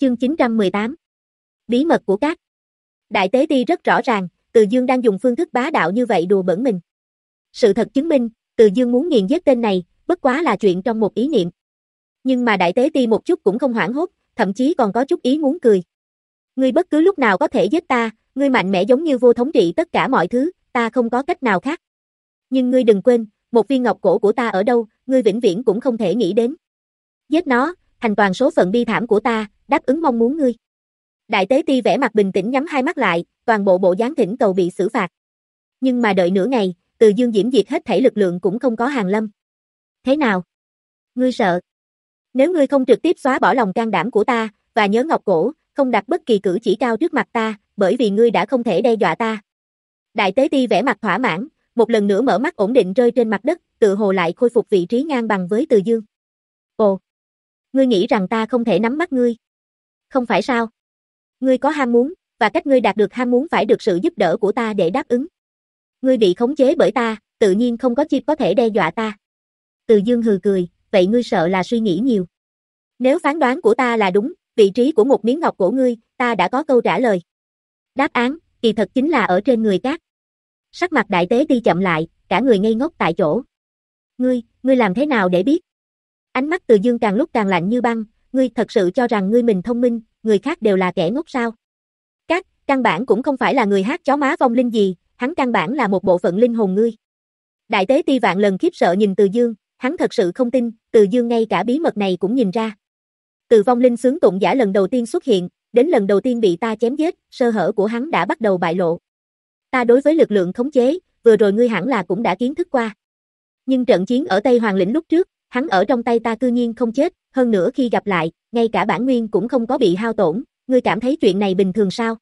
Chương 918 Bí mật của các Đại tế ti rất rõ ràng, Từ Dương đang dùng phương thức bá đạo như vậy đùa bẩn mình. Sự thật chứng minh, Từ Dương muốn nghiền giết tên này, bất quá là chuyện trong một ý niệm. Nhưng mà đại tế ti một chút cũng không hoảng hốt, thậm chí còn có chút ý muốn cười. Ngươi bất cứ lúc nào có thể giết ta, ngươi mạnh mẽ giống như vô thống trị tất cả mọi thứ, ta không có cách nào khác. Nhưng ngươi đừng quên, một viên ngọc cổ của ta ở đâu, ngươi vĩnh viễn cũng không thể nghĩ đến. Giết nó, thành toàn số phận bi thảm của ta, đáp ứng mong muốn ngươi. Đại tế ti vẻ mặt bình tĩnh nhắm hai mắt lại, toàn bộ bộ dáng thỉnh cầu bị xử phạt. Nhưng mà đợi nửa ngày, từ dương diễm diệt hết thảy lực lượng cũng không có hàng lâm. Thế nào? Ngươi sợ? Nếu ngươi không trực tiếp xóa bỏ lòng can đảm của ta, và nhớ ngọc cổ, không đặt bất kỳ cử chỉ cao trước mặt ta, bởi vì ngươi đã không thể đe dọa ta. Đại tế ti vẻ mặt thỏa mãn, một lần nữa mở mắt ổn định rơi trên mặt đất, tự hồ lại khôi phục vị trí ngang bằng với Từ Dương. Ồ, ngươi nghĩ rằng ta không thể nắm mắt ngươi? Không phải sao? Ngươi có ham muốn, và cách ngươi đạt được ham muốn phải được sự giúp đỡ của ta để đáp ứng. Ngươi bị khống chế bởi ta, tự nhiên không có chip có thể đe dọa ta. Từ Dương hừ cười, vậy ngươi sợ là suy nghĩ nhiều. Nếu phán đoán của ta là đúng, vị trí của một miếng ngọc của ngươi, ta đã có câu trả lời. Đáp án, kỳ thật chính là ở trên người cát. Sắc mặt đại tế đi chậm lại, cả người ngây ngốc tại chỗ. Ngươi, ngươi làm thế nào để biết? Ánh mắt từ dương càng lúc càng lạnh như băng, ngươi thật sự cho rằng ngươi mình thông minh, người khác đều là kẻ ngốc sao? Cát, căn bản cũng không phải là người hát chó má vong linh gì, hắn căn bản là một bộ phận linh hồn ngươi. Đại tế ti vạn lần khiếp sợ nhìn từ dương, hắn thật sự không tin, từ dương ngay cả bí mật này cũng nhìn ra. Từ vong linh sướng tụng giả lần đầu tiên xuất hiện, đến lần đầu tiên bị ta chém giết, sơ hở của hắn đã bắt đầu bại lộ. Ta đối với lực lượng khống chế, vừa rồi ngươi hẳn là cũng đã kiến thức qua. Nhưng trận chiến ở Tây Hoàng lĩnh lúc trước, hắn ở trong tay ta cư nhiên không chết, hơn nữa khi gặp lại, ngay cả bản nguyên cũng không có bị hao tổn, ngươi cảm thấy chuyện này bình thường sao?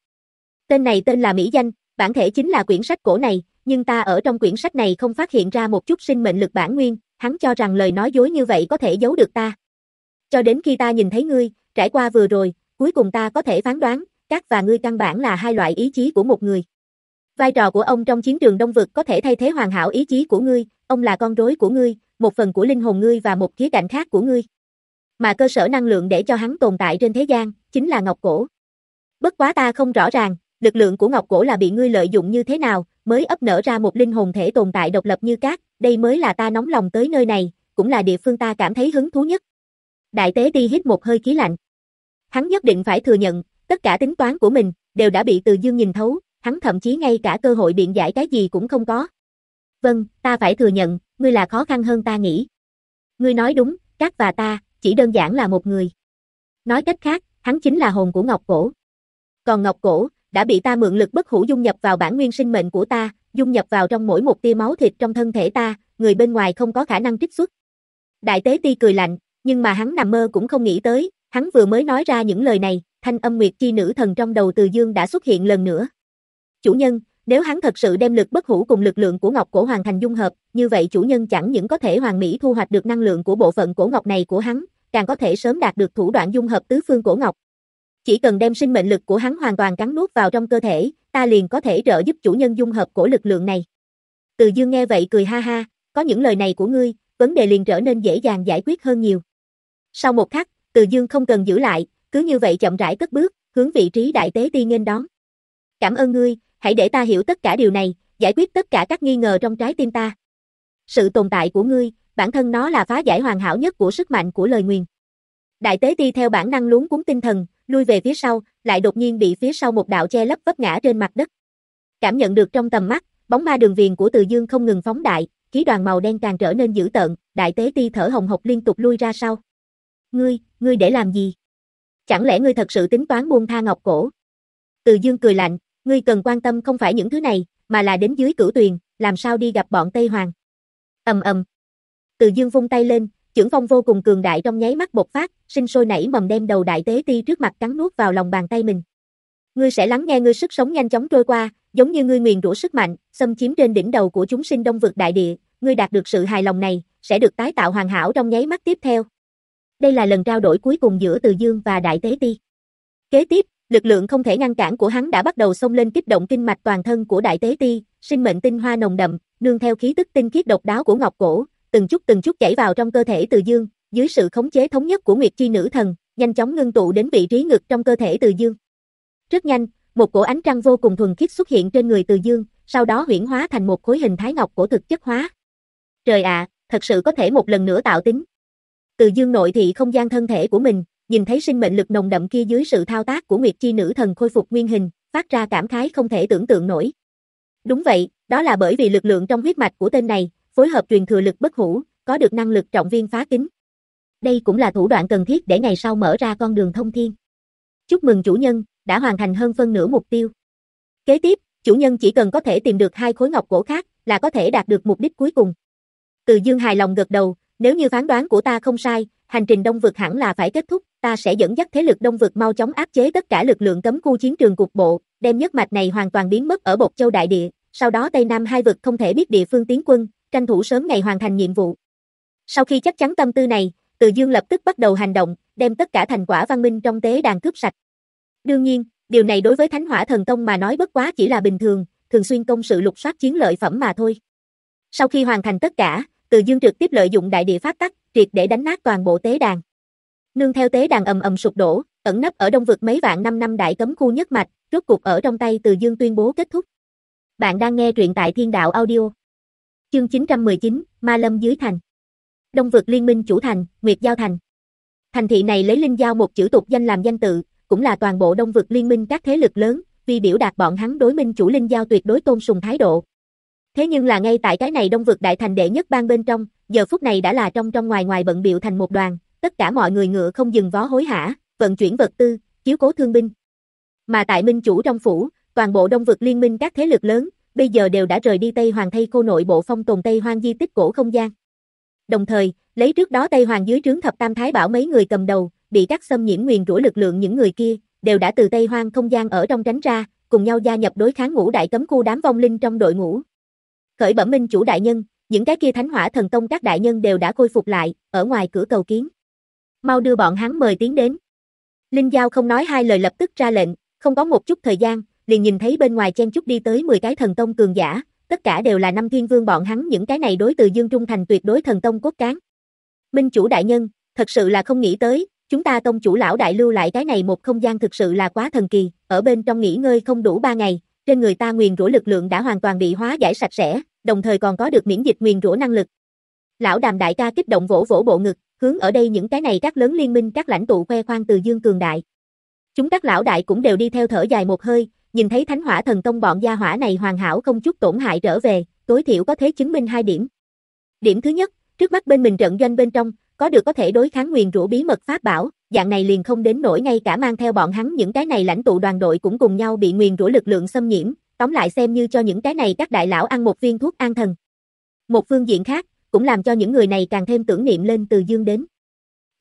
Tên này tên là Mỹ Danh, bản thể chính là quyển sách cổ này, nhưng ta ở trong quyển sách này không phát hiện ra một chút sinh mệnh lực bản nguyên, hắn cho rằng lời nói dối như vậy có thể giấu được ta. Cho đến khi ta nhìn thấy ngươi, trải qua vừa rồi, cuối cùng ta có thể phán đoán, các và ngươi căn bản là hai loại ý chí của một người. Vai trò của ông trong chiến trường đông vực có thể thay thế hoàn hảo ý chí của ngươi, ông là con rối của ngươi, một phần của linh hồn ngươi và một khía cạnh khác của ngươi. Mà cơ sở năng lượng để cho hắn tồn tại trên thế gian, chính là ngọc cổ. Bất quá ta không rõ ràng, lực lượng của ngọc cổ là bị ngươi lợi dụng như thế nào, mới ấp nở ra một linh hồn thể tồn tại độc lập như cát, đây mới là ta nóng lòng tới nơi này, cũng là địa phương ta cảm thấy hứng thú nhất. Đại tế đi hít một hơi khí lạnh. Hắn nhất định phải thừa nhận, tất cả tính toán của mình, đều đã bị từ dương nhìn thấu, hắn thậm chí ngay cả cơ hội biện giải cái gì cũng không có. Vâng, ta phải thừa nhận, ngươi là khó khăn hơn ta nghĩ. Ngươi nói đúng, các và ta, chỉ đơn giản là một người. Nói cách khác, hắn chính là hồn của Ngọc Cổ. Còn Ngọc Cổ, đã bị ta mượn lực bất hủ dung nhập vào bản nguyên sinh mệnh của ta, dung nhập vào trong mỗi một tia máu thịt trong thân thể ta, người bên ngoài không có khả năng trích xuất. Đại tế ti cười lạnh, nhưng mà hắn nằm mơ cũng không nghĩ tới, hắn vừa mới nói ra những lời này, thanh âm nguyệt chi nữ thần trong đầu từ dương đã xuất hiện lần nữa. Chủ nhân, nếu hắn thật sự đem lực bất hủ cùng lực lượng của ngọc cổ hoàn thành dung hợp, như vậy chủ nhân chẳng những có thể hoàn mỹ thu hoạch được năng lượng của bộ phận cổ ngọc này của hắn, càng có thể sớm đạt được thủ đoạn dung hợp tứ phương cổ ngọc. Chỉ cần đem sinh mệnh lực của hắn hoàn toàn cắn nuốt vào trong cơ thể, ta liền có thể trợ giúp chủ nhân dung hợp cổ lực lượng này. Từ Dương nghe vậy cười ha ha, có những lời này của ngươi, vấn đề liền trở nên dễ dàng giải quyết hơn nhiều. Sau một khắc, Từ Dương không cần giữ lại, cứ như vậy chậm rãi cất bước, hướng vị trí đại tế ti nghênh đón. Cảm ơn ngươi, hãy để ta hiểu tất cả điều này, giải quyết tất cả các nghi ngờ trong trái tim ta. Sự tồn tại của ngươi, bản thân nó là phá giải hoàn hảo nhất của sức mạnh của lời nguyền. Đại tế ti theo bản năng luống cuốn tinh thần, lui về phía sau, lại đột nhiên bị phía sau một đạo che lấp vấp ngã trên mặt đất. Cảm nhận được trong tầm mắt, bóng ma đường viền của Từ Dương không ngừng phóng đại, khí đoàn màu đen càng trở nên dữ tợn, đại tế ti thở hồng hộc liên tục lui ra sau. Ngươi, ngươi để làm gì? Chẳng lẽ ngươi thật sự tính toán buông tha ngọc cổ? Từ Dương cười lạnh, ngươi cần quan tâm không phải những thứ này, mà là đến dưới cửu tuyền, làm sao đi gặp bọn Tây Hoàng. ầm ầm. Từ Dương vung tay lên, chưởng phong vô cùng cường đại trong nháy mắt bộc phát, sinh sôi nảy mầm đem đầu đại tế ti trước mặt cắn nuốt vào lòng bàn tay mình. Ngươi sẽ lắng nghe ngươi sức sống nhanh chóng trôi qua, giống như ngươi nguyền rủa sức mạnh, xâm chiếm trên đỉnh đầu của chúng sinh đông vực đại địa, ngươi đạt được sự hài lòng này, sẽ được tái tạo hoàn hảo trong nháy mắt tiếp theo. Đây là lần trao đổi cuối cùng giữa Từ Dương và Đại Tế Ti. Kế tiếp, lực lượng không thể ngăn cản của hắn đã bắt đầu xông lên kích động kinh mạch toàn thân của Đại Tế Ti, sinh mệnh tinh hoa nồng đậm, nương theo khí tức tinh khiết độc đáo của Ngọc Cổ, từng chút từng chút chảy vào trong cơ thể Từ Dương, dưới sự khống chế thống nhất của Nguyệt Chi nữ thần, nhanh chóng ngưng tụ đến vị trí ngực trong cơ thể Từ Dương. Rất nhanh, một cổ ánh trăng vô cùng thuần khiết xuất hiện trên người Từ Dương, sau đó huyển hóa thành một khối hình thái ngọc cổ thực chất hóa. Trời ạ, thật sự có thể một lần nữa tạo tính. Từ Dương nội thị không gian thân thể của mình, nhìn thấy sinh mệnh lực nồng đậm kia dưới sự thao tác của Nguyệt Chi nữ thần khôi phục nguyên hình, phát ra cảm khái không thể tưởng tượng nổi. Đúng vậy, đó là bởi vì lực lượng trong huyết mạch của tên này, phối hợp truyền thừa lực bất hủ, có được năng lực trọng viên phá kính. Đây cũng là thủ đoạn cần thiết để ngày sau mở ra con đường thông thiên. Chúc mừng chủ nhân, đã hoàn thành hơn phân nửa mục tiêu. Kế tiếp, chủ nhân chỉ cần có thể tìm được hai khối ngọc cổ khác, là có thể đạt được mục đích cuối cùng. Từ Dương hài lòng gật đầu, nếu như phán đoán của ta không sai, hành trình đông vực hẳn là phải kết thúc, ta sẽ dẫn dắt thế lực đông vực mau chóng áp chế tất cả lực lượng cấm khu chiến trường cục bộ, đem nhất mạch này hoàn toàn biến mất ở Bột Châu đại địa, sau đó Tây Nam hai vực không thể biết địa phương tiến quân, tranh thủ sớm ngày hoàn thành nhiệm vụ. Sau khi chắc chắn tâm tư này, Từ Dương lập tức bắt đầu hành động, đem tất cả thành quả văn minh trong tế đàn cướp sạch. Đương nhiên, điều này đối với Thánh Hỏa Thần Tông mà nói bất quá chỉ là bình thường, thường xuyên công sự lục soát chiến lợi phẩm mà thôi. Sau khi hoàn thành tất cả, Từ Dương trực tiếp lợi dụng đại địa pháp tắc, triệt để đánh nát toàn bộ tế đàn. Nương theo tế đàn ầm ầm sụp đổ, ẩn nấp ở đông vực mấy vạn năm năm đại cấm khu nhất mạch, rốt cục ở trong tay Từ Dương tuyên bố kết thúc. Bạn đang nghe truyện tại Thiên Đạo Audio. Chương 919, Ma Lâm dưới thành. Đông vực liên minh chủ thành, Nguyệt Giao thành. Thành thị này lấy linh giao một chữ tục danh làm danh tự, cũng là toàn bộ đông vực liên minh các thế lực lớn, vì biểu đạt bọn hắn đối minh chủ linh giao tuyệt đối tôn sùng thái độ. Thế nhưng là ngay tại cái này đông vực đại thành đệ nhất bang bên trong, giờ phút này đã là trong trong ngoài ngoài bận biệu thành một đoàn, tất cả mọi người ngựa không dừng vó hối hả, vận chuyển vật tư, chiếu cố thương binh. Mà tại minh chủ trong phủ, toàn bộ đông vực liên minh các thế lực lớn, bây giờ đều đã rời đi Tây Hoàng thay cô nội bộ phong tồn Tây Hoang di tích cổ không gian. Đồng thời, lấy trước đó Tây Hoàng dưới trướng thập tam thái bảo mấy người cầm đầu, bị các xâm nhiễm nguyền rủa lực lượng những người kia, đều đã từ Tây Hoang không gian ở trong tránh ra, cùng nhau gia nhập đối kháng ngũ đại cấm khu đám vong linh trong đội ngũ. Khởi bẩm minh chủ đại nhân, những cái kia thánh hỏa thần tông các đại nhân đều đã khôi phục lại, ở ngoài cửa cầu kiến. Mau đưa bọn hắn mời tiến đến. Linh Giao không nói hai lời lập tức ra lệnh, không có một chút thời gian, liền nhìn thấy bên ngoài chen chúc đi tới 10 cái thần tông cường giả, tất cả đều là năm thiên vương bọn hắn những cái này đối từ Dương Trung thành tuyệt đối thần tông cốt cán. Minh chủ đại nhân, thật sự là không nghĩ tới, chúng ta tông chủ lão đại lưu lại cái này một không gian thực sự là quá thần kỳ, ở bên trong nghỉ ngơi không đủ 3 ngày, trên người ta nguyền rủa lực lượng đã hoàn toàn bị hóa giải sạch sẽ, đồng thời còn có được miễn dịch nguyền rủa năng lực. Lão đàm đại ca kích động vỗ vỗ bộ ngực, hướng ở đây những cái này các lớn liên minh các lãnh tụ khoe khoang từ Dương cường đại. Chúng các lão đại cũng đều đi theo thở dài một hơi, nhìn thấy thánh hỏa thần tông bọn gia hỏa này hoàn hảo không chút tổn hại trở về, tối thiểu có thể chứng minh hai điểm. Điểm thứ nhất, trước mắt bên mình trận doanh bên trong, có được có thể đối kháng nguyền rũ bí mật pháp bảo, dạng này liền không đến nổi ngay cả mang theo bọn hắn những cái này lãnh tụ đoàn đội cũng cùng nhau bị nguyền rũ lực lượng xâm nhiễm, tóm lại xem như cho những cái này các đại lão ăn một viên thuốc an thần. Một phương diện khác, cũng làm cho những người này càng thêm tưởng niệm lên từ dương đến.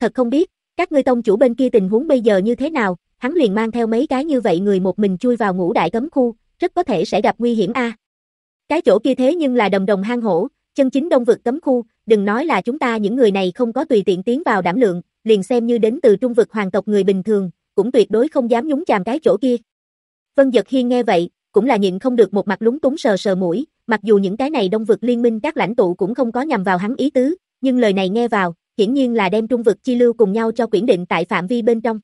Thật không biết, các ngươi tông chủ bên kia tình huống bây giờ như thế nào, hắn liền mang theo mấy cái như vậy người một mình chui vào ngũ đại cấm khu, rất có thể sẽ gặp nguy hiểm a. Cái chỗ kia thế nhưng là đồng đồng hang hổ, chân chính đông vực cấm khu, đừng nói là chúng ta những người này không có tùy tiện tiến vào đảm lượng, liền xem như đến từ trung vực hoàng tộc người bình thường, cũng tuyệt đối không dám nhúng chàm cái chỗ kia. Vân Dật Hiên nghe vậy, cũng là nhịn không được một mặt lúng túng sờ sờ mũi, mặc dù những cái này đông vực liên minh các lãnh tụ cũng không có nhằm vào hắn ý tứ, nhưng lời này nghe vào, hiển nhiên là đem trung vực chi lưu cùng nhau cho quyển định tại phạm vi bên trong.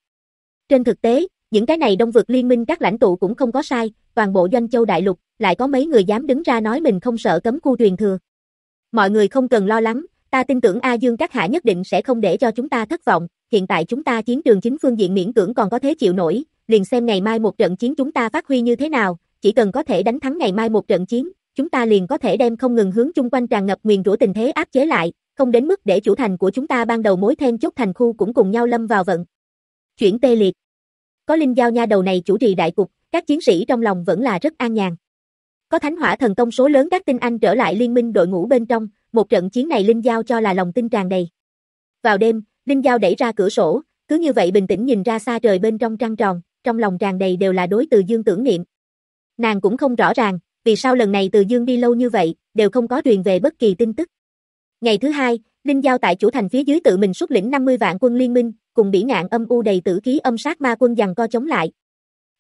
Trên thực tế, những cái này đông vực liên minh các lãnh tụ cũng không có sai, toàn bộ doanh châu đại lục, lại có mấy người dám đứng ra nói mình không sợ cấm khu truyền thừa. Mọi người không cần lo lắng, ta tin tưởng A Dương các hạ nhất định sẽ không để cho chúng ta thất vọng, hiện tại chúng ta chiến trường chính phương diện miễn cưỡng còn có thế chịu nổi, liền xem ngày mai một trận chiến chúng ta phát huy như thế nào, chỉ cần có thể đánh thắng ngày mai một trận chiến, chúng ta liền có thể đem không ngừng hướng chung quanh tràn ngập nguyền rủa tình thế áp chế lại, không đến mức để chủ thành của chúng ta ban đầu mối then chốt thành khu cũng cùng nhau lâm vào vận. Chuyển tê liệt. Có linh giao nha đầu này chủ trì đại cục, các chiến sĩ trong lòng vẫn là rất an nhàn. Có thánh hỏa thần công số lớn các tinh anh trở lại liên minh đội ngũ bên trong, một trận chiến này linh giao cho là lòng tin tràn đầy. Vào đêm, linh giao đẩy ra cửa sổ, cứ như vậy bình tĩnh nhìn ra xa trời bên trong trăng tròn, trong lòng tràn đầy đều là đối từ dương tưởng niệm. Nàng cũng không rõ ràng, vì sao lần này từ dương đi lâu như vậy, đều không có truyền về bất kỳ tin tức. Ngày thứ hai, Linh Giao tại chủ thành phía dưới tự mình xuất lĩnh 50 vạn quân liên minh, cùng bỉ ngạn âm u đầy tử khí âm sát ma quân giằng co chống lại.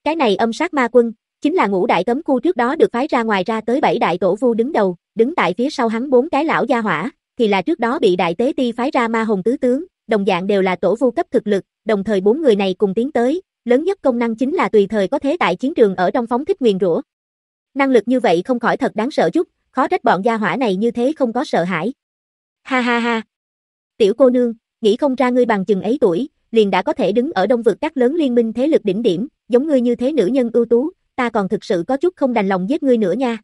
Cái này âm sát ma quân, chính là ngũ đại cấm khu trước đó được phái ra ngoài ra tới bảy đại tổ vu đứng đầu, đứng tại phía sau hắn bốn cái lão gia hỏa, thì là trước đó bị đại tế ti phái ra ma hồn tứ tướng, đồng dạng đều là tổ vu cấp thực lực, đồng thời bốn người này cùng tiến tới, lớn nhất công năng chính là tùy thời có thế tại chiến trường ở trong phóng thích nguyền rủa. Năng lực như vậy không khỏi thật đáng sợ chút, khó trách bọn gia hỏa này như thế không có sợ hãi. Ha ha ha. Tiểu cô nương, nghĩ không ra ngươi bằng chừng ấy tuổi, liền đã có thể đứng ở đông vực các lớn liên minh thế lực đỉnh điểm, giống ngươi như thế nữ nhân ưu tú, ta còn thực sự có chút không đành lòng giết ngươi nữa nha.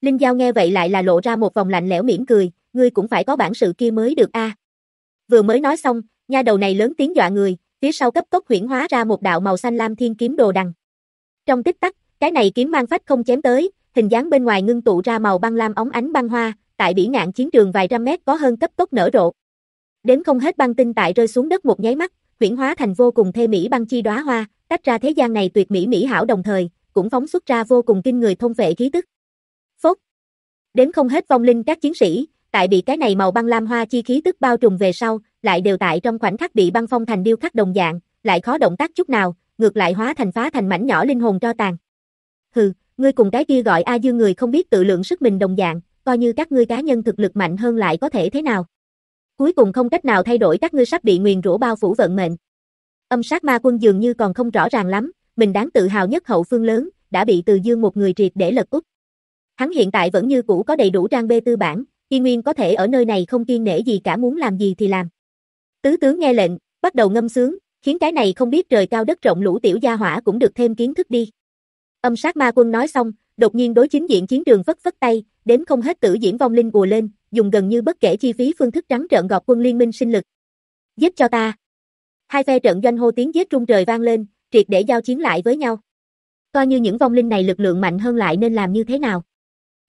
Linh Giao nghe vậy lại là lộ ra một vòng lạnh lẽo mỉm cười, ngươi cũng phải có bản sự kia mới được a. Vừa mới nói xong, nha đầu này lớn tiếng dọa người, phía sau cấp tốc huyển hóa ra một đạo màu xanh lam thiên kiếm đồ đằng. Trong tích tắc, cái này kiếm mang phách không chém tới, hình dáng bên ngoài ngưng tụ ra màu băng lam óng ánh băng hoa, tại bỉ ngạn chiến trường vài trăm mét có hơn cấp tốc nở rộ. Đến không hết băng tinh tại rơi xuống đất một nháy mắt, chuyển hóa thành vô cùng thê mỹ băng chi đóa hoa, tách ra thế gian này tuyệt mỹ mỹ hảo đồng thời, cũng phóng xuất ra vô cùng kinh người thông vệ khí tức. Phốc. Đến không hết vong linh các chiến sĩ, tại bị cái này màu băng lam hoa chi khí tức bao trùm về sau, lại đều tại trong khoảnh khắc bị băng phong thành điêu khắc đồng dạng, lại khó động tác chút nào, ngược lại hóa thành phá thành mảnh nhỏ linh hồn cho tàn. Hừ, ngươi cùng cái kia gọi A Dương người không biết tự lượng sức mình đồng dạng, coi như các ngươi cá nhân thực lực mạnh hơn lại có thể thế nào. Cuối cùng không cách nào thay đổi các ngươi sắp bị nguyền rủa bao phủ vận mệnh. Âm sát ma quân dường như còn không rõ ràng lắm, mình đáng tự hào nhất hậu phương lớn, đã bị Từ Dương một người triệt để lật úp. Hắn hiện tại vẫn như cũ có đầy đủ trang bê tư bản, y Nguyên có thể ở nơi này không kiên nể gì cả muốn làm gì thì làm. Tứ tướng nghe lệnh, bắt đầu ngâm sướng, khiến cái này không biết trời cao đất rộng lũ tiểu gia hỏa cũng được thêm kiến thức đi. Âm sát ma quân nói xong, đột nhiên đối chính diện chiến trường vất vất tay, đến không hết tử diễn vong linh ùa lên, dùng gần như bất kể chi phí phương thức trắng trợn gọt quân liên minh sinh lực. Giết cho ta. Hai phe trận doanh hô tiếng giết trung trời vang lên, triệt để giao chiến lại với nhau. Coi như những vong linh này lực lượng mạnh hơn lại nên làm như thế nào?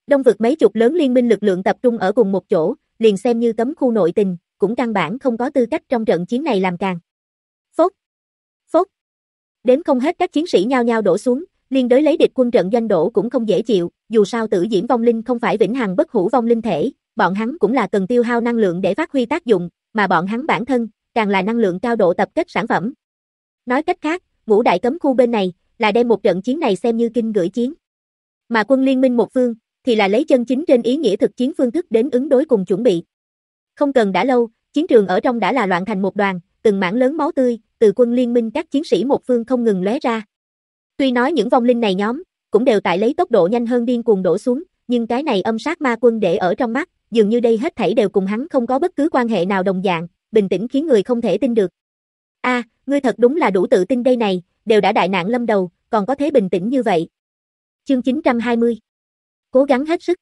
Đông vực mấy chục lớn liên minh lực lượng tập trung ở cùng một chỗ, liền xem như tấm khu nội tình, cũng căn bản không có tư cách trong trận chiến này làm càng. Phốt! Phốt! Đếm không hết các chiến sĩ nhao nhao đổ xuống, liên đối lấy địch quân trận doanh đổ cũng không dễ chịu, dù sao tử diễm vong linh không phải vĩnh hằng bất hủ vong linh thể, bọn hắn cũng là cần tiêu hao năng lượng để phát huy tác dụng, mà bọn hắn bản thân, càng là năng lượng cao độ tập kết sản phẩm. Nói cách khác, ngũ đại cấm khu bên này, là đem một trận chiến này xem như kinh gửi chiến. Mà quân liên minh một phương, thì là lấy chân chính trên ý nghĩa thực chiến phương thức đến ứng đối cùng chuẩn bị. Không cần đã lâu, chiến trường ở trong đã là loạn thành một đoàn, từng mảng lớn máu tươi, từ quân liên minh các chiến sĩ một phương không ngừng lóe ra. Tuy nói những vong linh này nhóm, cũng đều tại lấy tốc độ nhanh hơn điên cuồng đổ xuống, nhưng cái này âm sát ma quân để ở trong mắt, dường như đây hết thảy đều cùng hắn không có bất cứ quan hệ nào đồng dạng, bình tĩnh khiến người không thể tin được. A, ngươi thật đúng là đủ tự tin đây này, đều đã đại nạn lâm đầu, còn có thế bình tĩnh như vậy. Chương 920 Cố gắng hết sức.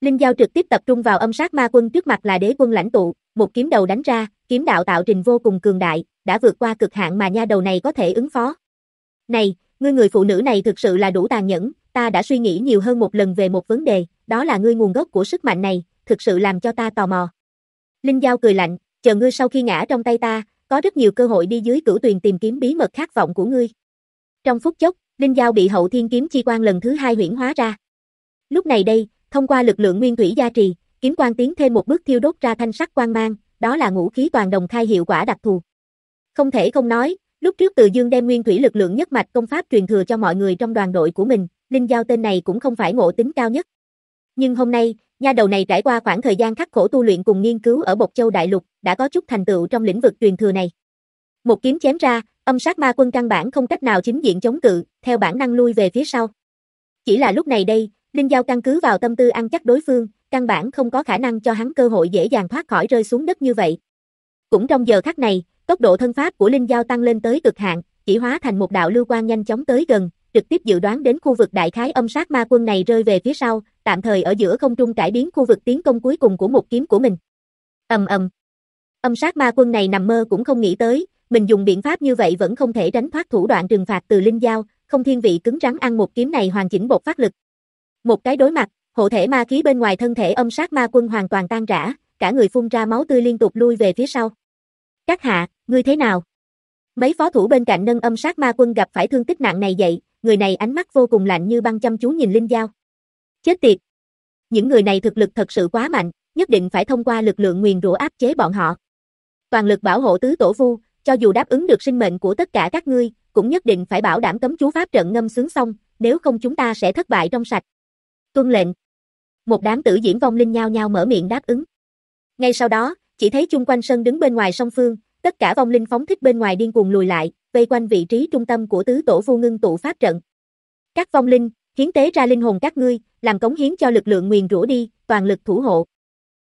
Linh Giao trực tiếp tập trung vào âm sát ma quân trước mặt là đế quân lãnh tụ, một kiếm đầu đánh ra, kiếm đạo tạo trình vô cùng cường đại, đã vượt qua cực hạn mà nha đầu này có thể ứng phó. Này, ngươi người phụ nữ này thực sự là đủ tàn nhẫn, ta đã suy nghĩ nhiều hơn một lần về một vấn đề, đó là ngươi nguồn gốc của sức mạnh này, thực sự làm cho ta tò mò. Linh Giao cười lạnh, chờ ngươi sau khi ngã trong tay ta, có rất nhiều cơ hội đi dưới cửu tuyền tìm kiếm bí mật khát vọng của ngươi. Trong phút chốc, Linh Giao bị hậu thiên kiếm chi quan lần thứ hai huyển hóa ra. Lúc này đây, thông qua lực lượng nguyên thủy gia trì, kiếm quan tiến thêm một bước thiêu đốt ra thanh sắc quang mang, đó là ngũ khí toàn đồng khai hiệu quả đặc thù. Không thể không nói, lúc trước Từ Dương đem nguyên thủy lực lượng nhất mạch công pháp truyền thừa cho mọi người trong đoàn đội của mình, Linh Giao tên này cũng không phải ngộ tính cao nhất. Nhưng hôm nay, nha đầu này trải qua khoảng thời gian khắc khổ tu luyện cùng nghiên cứu ở Bộc Châu Đại Lục, đã có chút thành tựu trong lĩnh vực truyền thừa này. Một kiếm chém ra, âm sát ma quân căn bản không cách nào chính diện chống cự, theo bản năng lui về phía sau. Chỉ là lúc này đây, Linh Giao căn cứ vào tâm tư ăn chắc đối phương, căn bản không có khả năng cho hắn cơ hội dễ dàng thoát khỏi rơi xuống đất như vậy. Cũng trong giờ khắc này, tốc độ thân pháp của Linh Giao tăng lên tới cực hạn, chỉ hóa thành một đạo lưu quang nhanh chóng tới gần, trực tiếp dự đoán đến khu vực đại khái âm sát ma quân này rơi về phía sau, tạm thời ở giữa không trung cải biến khu vực tiến công cuối cùng của một kiếm của mình. Ầm ầm. Âm sát ma quân này nằm mơ cũng không nghĩ tới, mình dùng biện pháp như vậy vẫn không thể tránh thoát thủ đoạn trừng phạt từ Linh Giao, không thiên vị cứng rắn ăn một kiếm này hoàn chỉnh bột phát lực. Một cái đối mặt, hộ thể ma khí bên ngoài thân thể âm sát ma quân hoàn toàn tan rã, cả người phun ra máu tươi liên tục lui về phía sau. Các hạ, ngươi thế nào? Mấy phó thủ bên cạnh nâng âm sát ma quân gặp phải thương tích nặng này dậy, người này ánh mắt vô cùng lạnh như băng chăm chú nhìn Linh Giao. Chết tiệt! Những người này thực lực thật sự quá mạnh, nhất định phải thông qua lực lượng nguyền rủa áp chế bọn họ. Toàn lực bảo hộ tứ tổ vu, cho dù đáp ứng được sinh mệnh của tất cả các ngươi, cũng nhất định phải bảo đảm cấm chú pháp trận ngâm sướng xong, nếu không chúng ta sẽ thất bại trong sạch. Tuân lệnh. Một đám tử diễn vong linh nhao nhau mở miệng đáp ứng. Ngay sau đó, chỉ thấy chung quanh sân đứng bên ngoài song phương, tất cả vong linh phóng thích bên ngoài điên cuồng lùi lại, vây quanh vị trí trung tâm của tứ tổ vô ngưng tụ pháp trận. Các vong linh, hiến tế ra linh hồn các ngươi, làm cống hiến cho lực lượng nguyền rủa đi, toàn lực thủ hộ.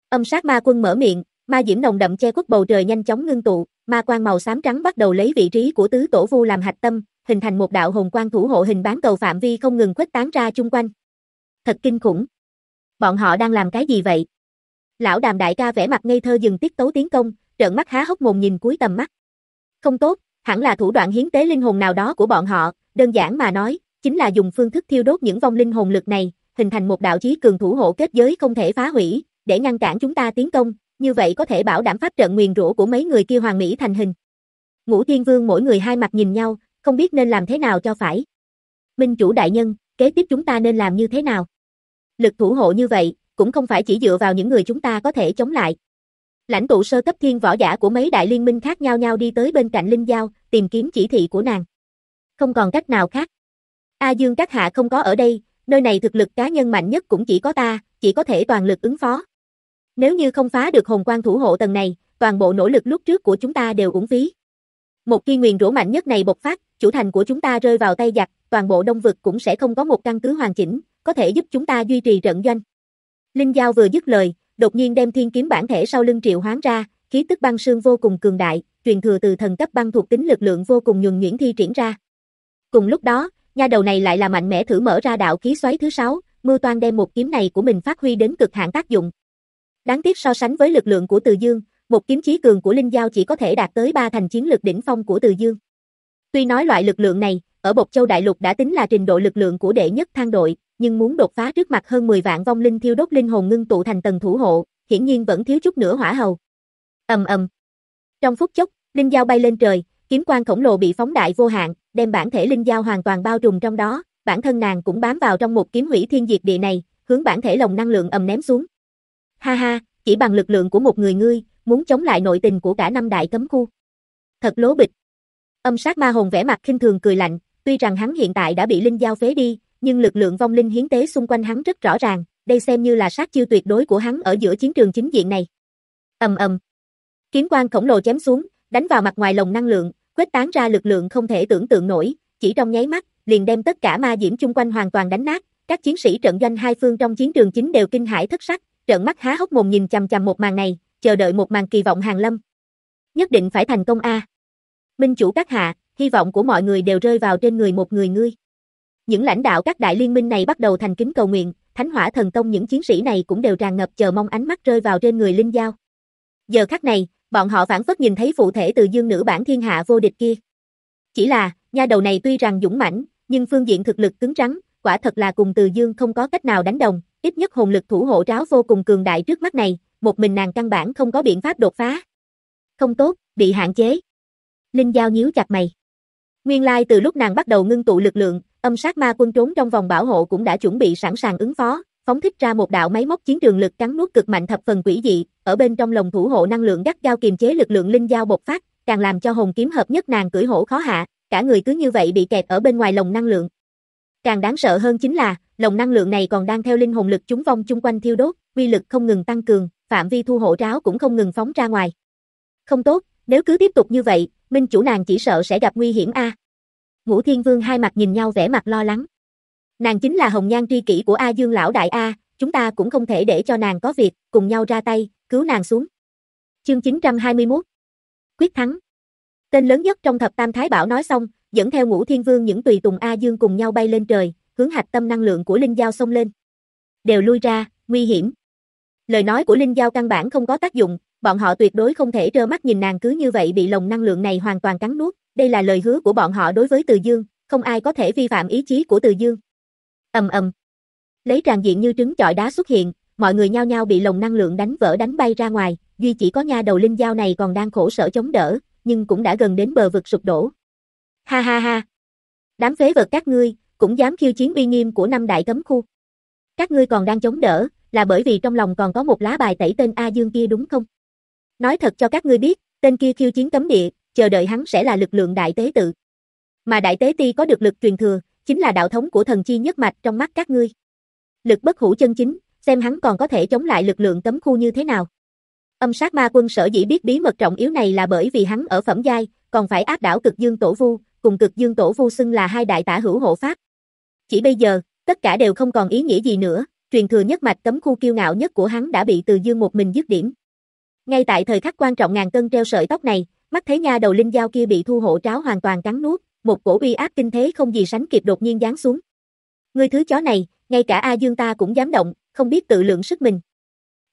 Âm sát ma quân mở miệng, ma diễm nồng đậm che khuất bầu trời nhanh chóng ngưng tụ, ma quang màu xám trắng bắt đầu lấy vị trí của tứ tổ vu làm hạch tâm, hình thành một đạo hồn quang thủ hộ hình bán cầu phạm vi không ngừng khuếch tán ra chung quanh. Thật kinh khủng. Bọn họ đang làm cái gì vậy? Lão đàm đại ca vẽ mặt ngây thơ dừng tiết tấu tiến công, trợn mắt há hốc mồm nhìn cuối tầm mắt. Không tốt, hẳn là thủ đoạn hiến tế linh hồn nào đó của bọn họ, đơn giản mà nói, chính là dùng phương thức thiêu đốt những vong linh hồn lực này, hình thành một đạo chí cường thủ hộ kết giới không thể phá hủy, để ngăn cản chúng ta tiến công, như vậy có thể bảo đảm pháp trận nguyền rủa của mấy người kia hoàng mỹ thành hình. Ngũ Thiên Vương mỗi người hai mặt nhìn nhau, không biết nên làm thế nào cho phải. Minh chủ đại nhân, kế tiếp chúng ta nên làm như thế nào? Lực thủ hộ như vậy, cũng không phải chỉ dựa vào những người chúng ta có thể chống lại. Lãnh tụ sơ cấp thiên võ giả của mấy đại liên minh khác nhau nhau đi tới bên cạnh Linh Giao, tìm kiếm chỉ thị của nàng. Không còn cách nào khác. A Dương các hạ không có ở đây, nơi này thực lực cá nhân mạnh nhất cũng chỉ có ta, chỉ có thể toàn lực ứng phó. Nếu như không phá được hồn quan thủ hộ tầng này, toàn bộ nỗ lực lúc trước của chúng ta đều uổng phí. Một khi nguyền rủa mạnh nhất này bộc phát, chủ thành của chúng ta rơi vào tay giặc, toàn bộ đông vực cũng sẽ không có một căn cứ hoàn chỉnh, có thể giúp chúng ta duy trì trận doanh. Linh Giao vừa dứt lời, đột nhiên đem thiên kiếm bản thể sau lưng triệu hoán ra, khí tức băng sương vô cùng cường đại, truyền thừa từ thần cấp băng thuộc tính lực lượng vô cùng nhuần nhuyễn thi triển ra. Cùng lúc đó, nha đầu này lại là mạnh mẽ thử mở ra đạo khí xoáy thứ sáu, mưu toan đem một kiếm này của mình phát huy đến cực hạn tác dụng. Đáng tiếc so sánh với lực lượng của Từ Dương, một kiếm chí cường của Linh Giao chỉ có thể đạt tới ba thành chiến lực đỉnh phong của Từ Dương. Tuy nói loại lực lượng này, ở Bộc Châu Đại Lục đã tính là trình độ lực lượng của đệ nhất thang đội, nhưng muốn đột phá trước mặt hơn 10 vạn vong linh thiêu đốt linh hồn ngưng tụ thành tầng thủ hộ, hiển nhiên vẫn thiếu chút nữa hỏa hầu. Ầm ầm. Trong phút chốc, linh giao bay lên trời, kiếm quang khổng lồ bị phóng đại vô hạn, đem bản thể linh giao hoàn toàn bao trùm trong đó, bản thân nàng cũng bám vào trong một kiếm hủy thiên diệt địa này, hướng bản thể lồng năng lượng ầm ném xuống. Ha ha, chỉ bằng lực lượng của một người ngươi, muốn chống lại nội tình của cả năm đại cấm khu. Thật lố bịch. Âm sát ma hồn vẽ mặt khinh thường cười lạnh, tuy rằng hắn hiện tại đã bị linh giao phế đi, nhưng lực lượng vong linh hiến tế xung quanh hắn rất rõ ràng, đây xem như là sát chiêu tuyệt đối của hắn ở giữa chiến trường chính diện này. Ầm ầm. Kiếm quang khổng lồ chém xuống, đánh vào mặt ngoài lồng năng lượng, quét tán ra lực lượng không thể tưởng tượng nổi, chỉ trong nháy mắt, liền đem tất cả ma diễm chung quanh hoàn toàn đánh nát, các chiến sĩ trận doanh hai phương trong chiến trường chính đều kinh hãi thất sắc, trợn mắt há hốc mồm nhìn chằm chằm một màn này, chờ đợi một màn kỳ vọng hàng lâm. Nhất định phải thành công a. Minh chủ các hạ, hy vọng của mọi người đều rơi vào trên người một người ngươi. Những lãnh đạo các đại liên minh này bắt đầu thành kính cầu nguyện, thánh hỏa thần tông những chiến sĩ này cũng đều tràn ngập chờ mong ánh mắt rơi vào trên người linh giao. Giờ khắc này, bọn họ phản phất nhìn thấy phụ thể từ dương nữ bản thiên hạ vô địch kia. Chỉ là, nha đầu này tuy rằng dũng mãnh, nhưng phương diện thực lực cứng rắn, quả thật là cùng từ dương không có cách nào đánh đồng, ít nhất hồn lực thủ hộ tráo vô cùng cường đại trước mắt này, một mình nàng căn bản không có biện pháp đột phá. Không tốt, bị hạn chế. Linh Giao nhíu chặt mày. Nguyên lai từ lúc nàng bắt đầu ngưng tụ lực lượng, âm sát ma quân trốn trong vòng bảo hộ cũng đã chuẩn bị sẵn sàng ứng phó, phóng thích ra một đạo máy móc chiến trường lực cắn nuốt cực mạnh thập phần quỷ dị, ở bên trong lồng thủ hộ năng lượng gắt gao kiềm chế lực lượng linh giao bộc phát, càng làm cho hồn kiếm hợp nhất nàng cưỡi hổ khó hạ, cả người cứ như vậy bị kẹt ở bên ngoài lồng năng lượng. Càng đáng sợ hơn chính là, lồng năng lượng này còn đang theo linh hồn lực chúng vong chung quanh thiêu đốt, uy lực không ngừng tăng cường, phạm vi thu hộ ráo cũng không ngừng phóng ra ngoài. Không tốt, nếu cứ tiếp tục như vậy, minh chủ nàng chỉ sợ sẽ gặp nguy hiểm a. Ngũ Thiên Vương hai mặt nhìn nhau vẻ mặt lo lắng. Nàng chính là hồng nhan tri kỷ của A Dương lão đại A, chúng ta cũng không thể để cho nàng có việc, cùng nhau ra tay, cứu nàng xuống. Chương 921 Quyết thắng Tên lớn nhất trong thập tam thái bảo nói xong, dẫn theo ngũ thiên vương những tùy tùng A Dương cùng nhau bay lên trời, hướng hạch tâm năng lượng của Linh Giao xông lên. Đều lui ra, nguy hiểm. Lời nói của Linh Giao căn bản không có tác dụng, bọn họ tuyệt đối không thể trơ mắt nhìn nàng cứ như vậy bị lồng năng lượng này hoàn toàn cắn nuốt, đây là lời hứa của bọn họ đối với Từ Dương, không ai có thể vi phạm ý chí của Từ Dương. Ầm ầm. Lấy tràn diện như trứng chọi đá xuất hiện, mọi người nhao nhao bị lồng năng lượng đánh vỡ đánh bay ra ngoài, duy chỉ có nha đầu linh giao này còn đang khổ sở chống đỡ, nhưng cũng đã gần đến bờ vực sụp đổ. Ha ha ha. Đám phế vật các ngươi, cũng dám khiêu chiến uy nghiêm của năm đại cấm khu. Các ngươi còn đang chống đỡ, là bởi vì trong lòng còn có một lá bài tẩy tên A Dương kia đúng không? Nói thật cho các ngươi biết, tên kia khiêu chiến cấm địa, chờ đợi hắn sẽ là lực lượng đại tế tự. Mà đại tế ti có được lực truyền thừa, chính là đạo thống của thần chi nhất mạch trong mắt các ngươi. Lực bất hủ chân chính, xem hắn còn có thể chống lại lực lượng cấm khu như thế nào. Âm sát ma quân sở dĩ biết bí mật trọng yếu này là bởi vì hắn ở phẩm giai, còn phải áp đảo cực dương tổ vu, cùng cực dương tổ vu xưng là hai đại tả hữu hộ pháp. Chỉ bây giờ, tất cả đều không còn ý nghĩa gì nữa, truyền thừa nhất mạch cấm khu kiêu ngạo nhất của hắn đã bị từ dương một mình dứt điểm. Ngay tại thời khắc quan trọng ngàn cân treo sợi tóc này, mắt thấy nha đầu linh dao kia bị thu hộ tráo hoàn toàn cắn nuốt, một cổ uy áp kinh thế không gì sánh kịp đột nhiên giáng xuống. Ngươi thứ chó này, ngay cả A Dương ta cũng dám động, không biết tự lượng sức mình.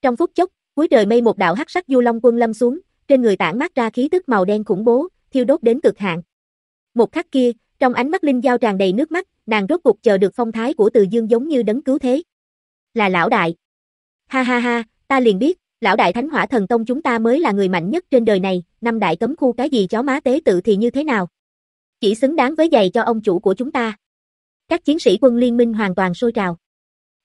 Trong phút chốc, cuối trời mây một đạo hắc sắc du long quân lâm xuống, trên người tản mát ra khí tức màu đen khủng bố, thiêu đốt đến cực hạn. Một khắc kia, trong ánh mắt linh dao tràn đầy nước mắt, nàng rốt cuộc chờ được phong thái của Từ Dương giống như đấng cứu thế. Là lão đại. Ha ha ha, ta liền biết, lão đại Thánh Hỏa Thần Tông chúng ta mới là người mạnh nhất trên đời này, năm đại cấm khu cái gì chó má tế tự thì như thế nào? Chỉ xứng đáng với giày cho ông chủ của chúng ta. Các chiến sĩ quân liên minh hoàn toàn sôi trào.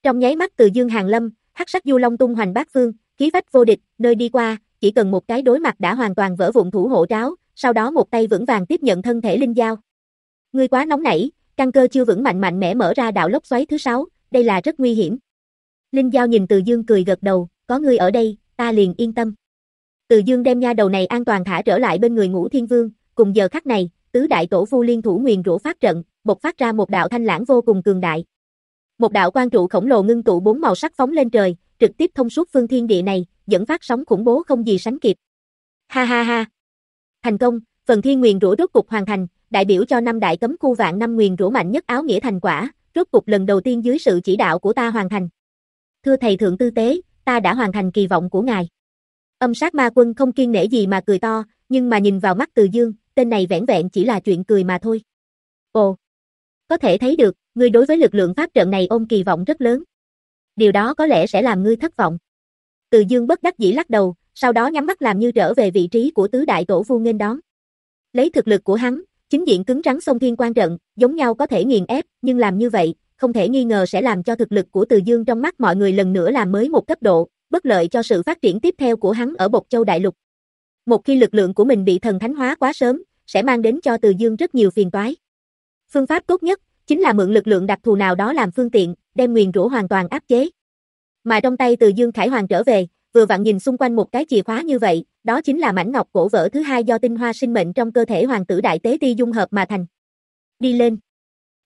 Trong nháy mắt từ Dương Hàng Lâm, hắc sắc du long tung hoành bát phương, khí phách vô địch, nơi đi qua, chỉ cần một cái đối mặt đã hoàn toàn vỡ vụn thủ hộ tráo, sau đó một tay vững vàng tiếp nhận thân thể linh giao. Ngươi quá nóng nảy, căn cơ chưa vững mạnh mạnh mẽ mở ra đạo lốc xoáy thứ sáu, đây là rất nguy hiểm. Linh Giao nhìn Từ Dương cười gật đầu, có ngươi ở đây, ta liền yên tâm. Từ Dương đem nha đầu này an toàn thả trở lại bên người Ngũ Thiên Vương, cùng giờ khắc này, tứ đại tổ phu liên thủ nguyền rủa phát trận, bộc phát ra một đạo thanh lãng vô cùng cường đại. Một đạo quan trụ khổng lồ ngưng tụ bốn màu sắc phóng lên trời, trực tiếp thông suốt phương thiên địa này, dẫn phát sóng khủng bố không gì sánh kịp. Ha ha ha. Thành công, phần thiên nguyền rủa rốt cục hoàn thành, đại biểu cho năm đại cấm khu vạn năm nguyền rủa mạnh nhất áo nghĩa thành quả, rốt cục lần đầu tiên dưới sự chỉ đạo của ta hoàn thành. Thưa thầy thượng tư tế, ta đã hoàn thành kỳ vọng của ngài. Âm sát ma quân không kiên nể gì mà cười to, nhưng mà nhìn vào mắt từ dương, tên này vẻn vẹn chỉ là chuyện cười mà thôi. Ồ, có thể thấy được, ngươi đối với lực lượng pháp trận này ôm kỳ vọng rất lớn. Điều đó có lẽ sẽ làm ngươi thất vọng. Từ dương bất đắc dĩ lắc đầu, sau đó nhắm mắt làm như trở về vị trí của tứ đại tổ vu nghênh đón. Lấy thực lực của hắn, chính diện cứng rắn sông thiên quan trận, giống nhau có thể nghiền ép, nhưng làm như vậy, không thể nghi ngờ sẽ làm cho thực lực của Từ Dương trong mắt mọi người lần nữa làm mới một cấp độ, bất lợi cho sự phát triển tiếp theo của hắn ở Bộc Châu Đại Lục. Một khi lực lượng của mình bị thần thánh hóa quá sớm, sẽ mang đến cho Từ Dương rất nhiều phiền toái. Phương pháp tốt nhất chính là mượn lực lượng đặc thù nào đó làm phương tiện, đem nguyền rủa hoàn toàn áp chế. Mà trong tay Từ Dương Khải Hoàng trở về, vừa vặn nhìn xung quanh một cái chìa khóa như vậy, đó chính là mảnh ngọc cổ vỡ thứ hai do tinh hoa sinh mệnh trong cơ thể hoàng tử đại tế ti dung hợp mà thành. Đi lên.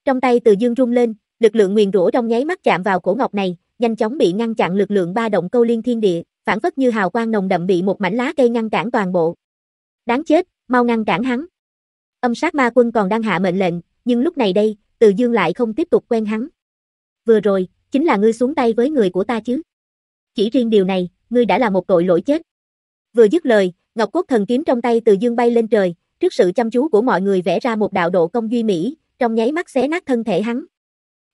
Trong tay Từ Dương rung lên, lực lượng nguyền rủa trong nháy mắt chạm vào cổ ngọc này, nhanh chóng bị ngăn chặn lực lượng ba động câu liên thiên địa, phản phất như hào quang nồng đậm bị một mảnh lá cây ngăn cản toàn bộ. Đáng chết, mau ngăn cản hắn. Âm sát ma quân còn đang hạ mệnh lệnh, nhưng lúc này đây, Từ Dương lại không tiếp tục quen hắn. Vừa rồi, chính là ngươi xuống tay với người của ta chứ. Chỉ riêng điều này, ngươi đã là một tội lỗi chết. Vừa dứt lời, Ngọc Cốt thần kiếm trong tay Từ Dương bay lên trời, trước sự chăm chú của mọi người vẽ ra một đạo độ công duy mỹ, trong nháy mắt xé nát thân thể hắn.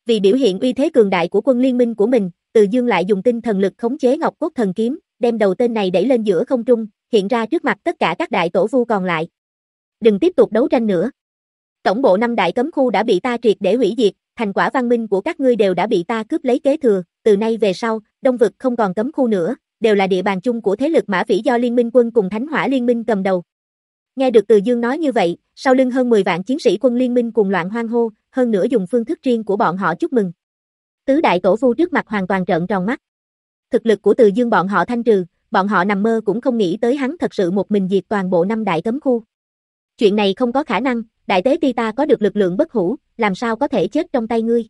Vì biểu hiện uy thế cường đại của quân liên minh của mình, Từ Dương lại dùng tinh thần lực khống chế Ngọc Cốt thần kiếm, đem đầu tên này đẩy lên giữa không trung, hiện ra trước mặt tất cả các đại tổ vu còn lại. Đừng tiếp tục đấu tranh nữa. Tổng bộ năm đại cấm khu đã bị ta triệt để hủy diệt, thành quả văn minh của các ngươi đều đã bị ta cướp lấy kế thừa, từ nay về sau, đông vực không còn cấm khu nữa, đều là địa bàn chung của thế lực Mã Vĩ do Liên minh quân cùng Thánh Hỏa Liên minh cầm đầu. Nghe được Từ Dương nói như vậy, sau lưng hơn 10 vạn chiến sĩ quân liên minh cùng loạn hoang hô, hơn nữa dùng phương thức riêng của bọn họ chúc mừng. Tứ đại tổ phu trước mặt hoàn toàn trợn tròn mắt. Thực lực của Từ Dương bọn họ thanh trừ, bọn họ nằm mơ cũng không nghĩ tới hắn thật sự một mình diệt toàn bộ năm đại cấm khu. Chuyện này không có khả năng, đại tế ti ta có được lực lượng bất hủ, làm sao có thể chết trong tay ngươi.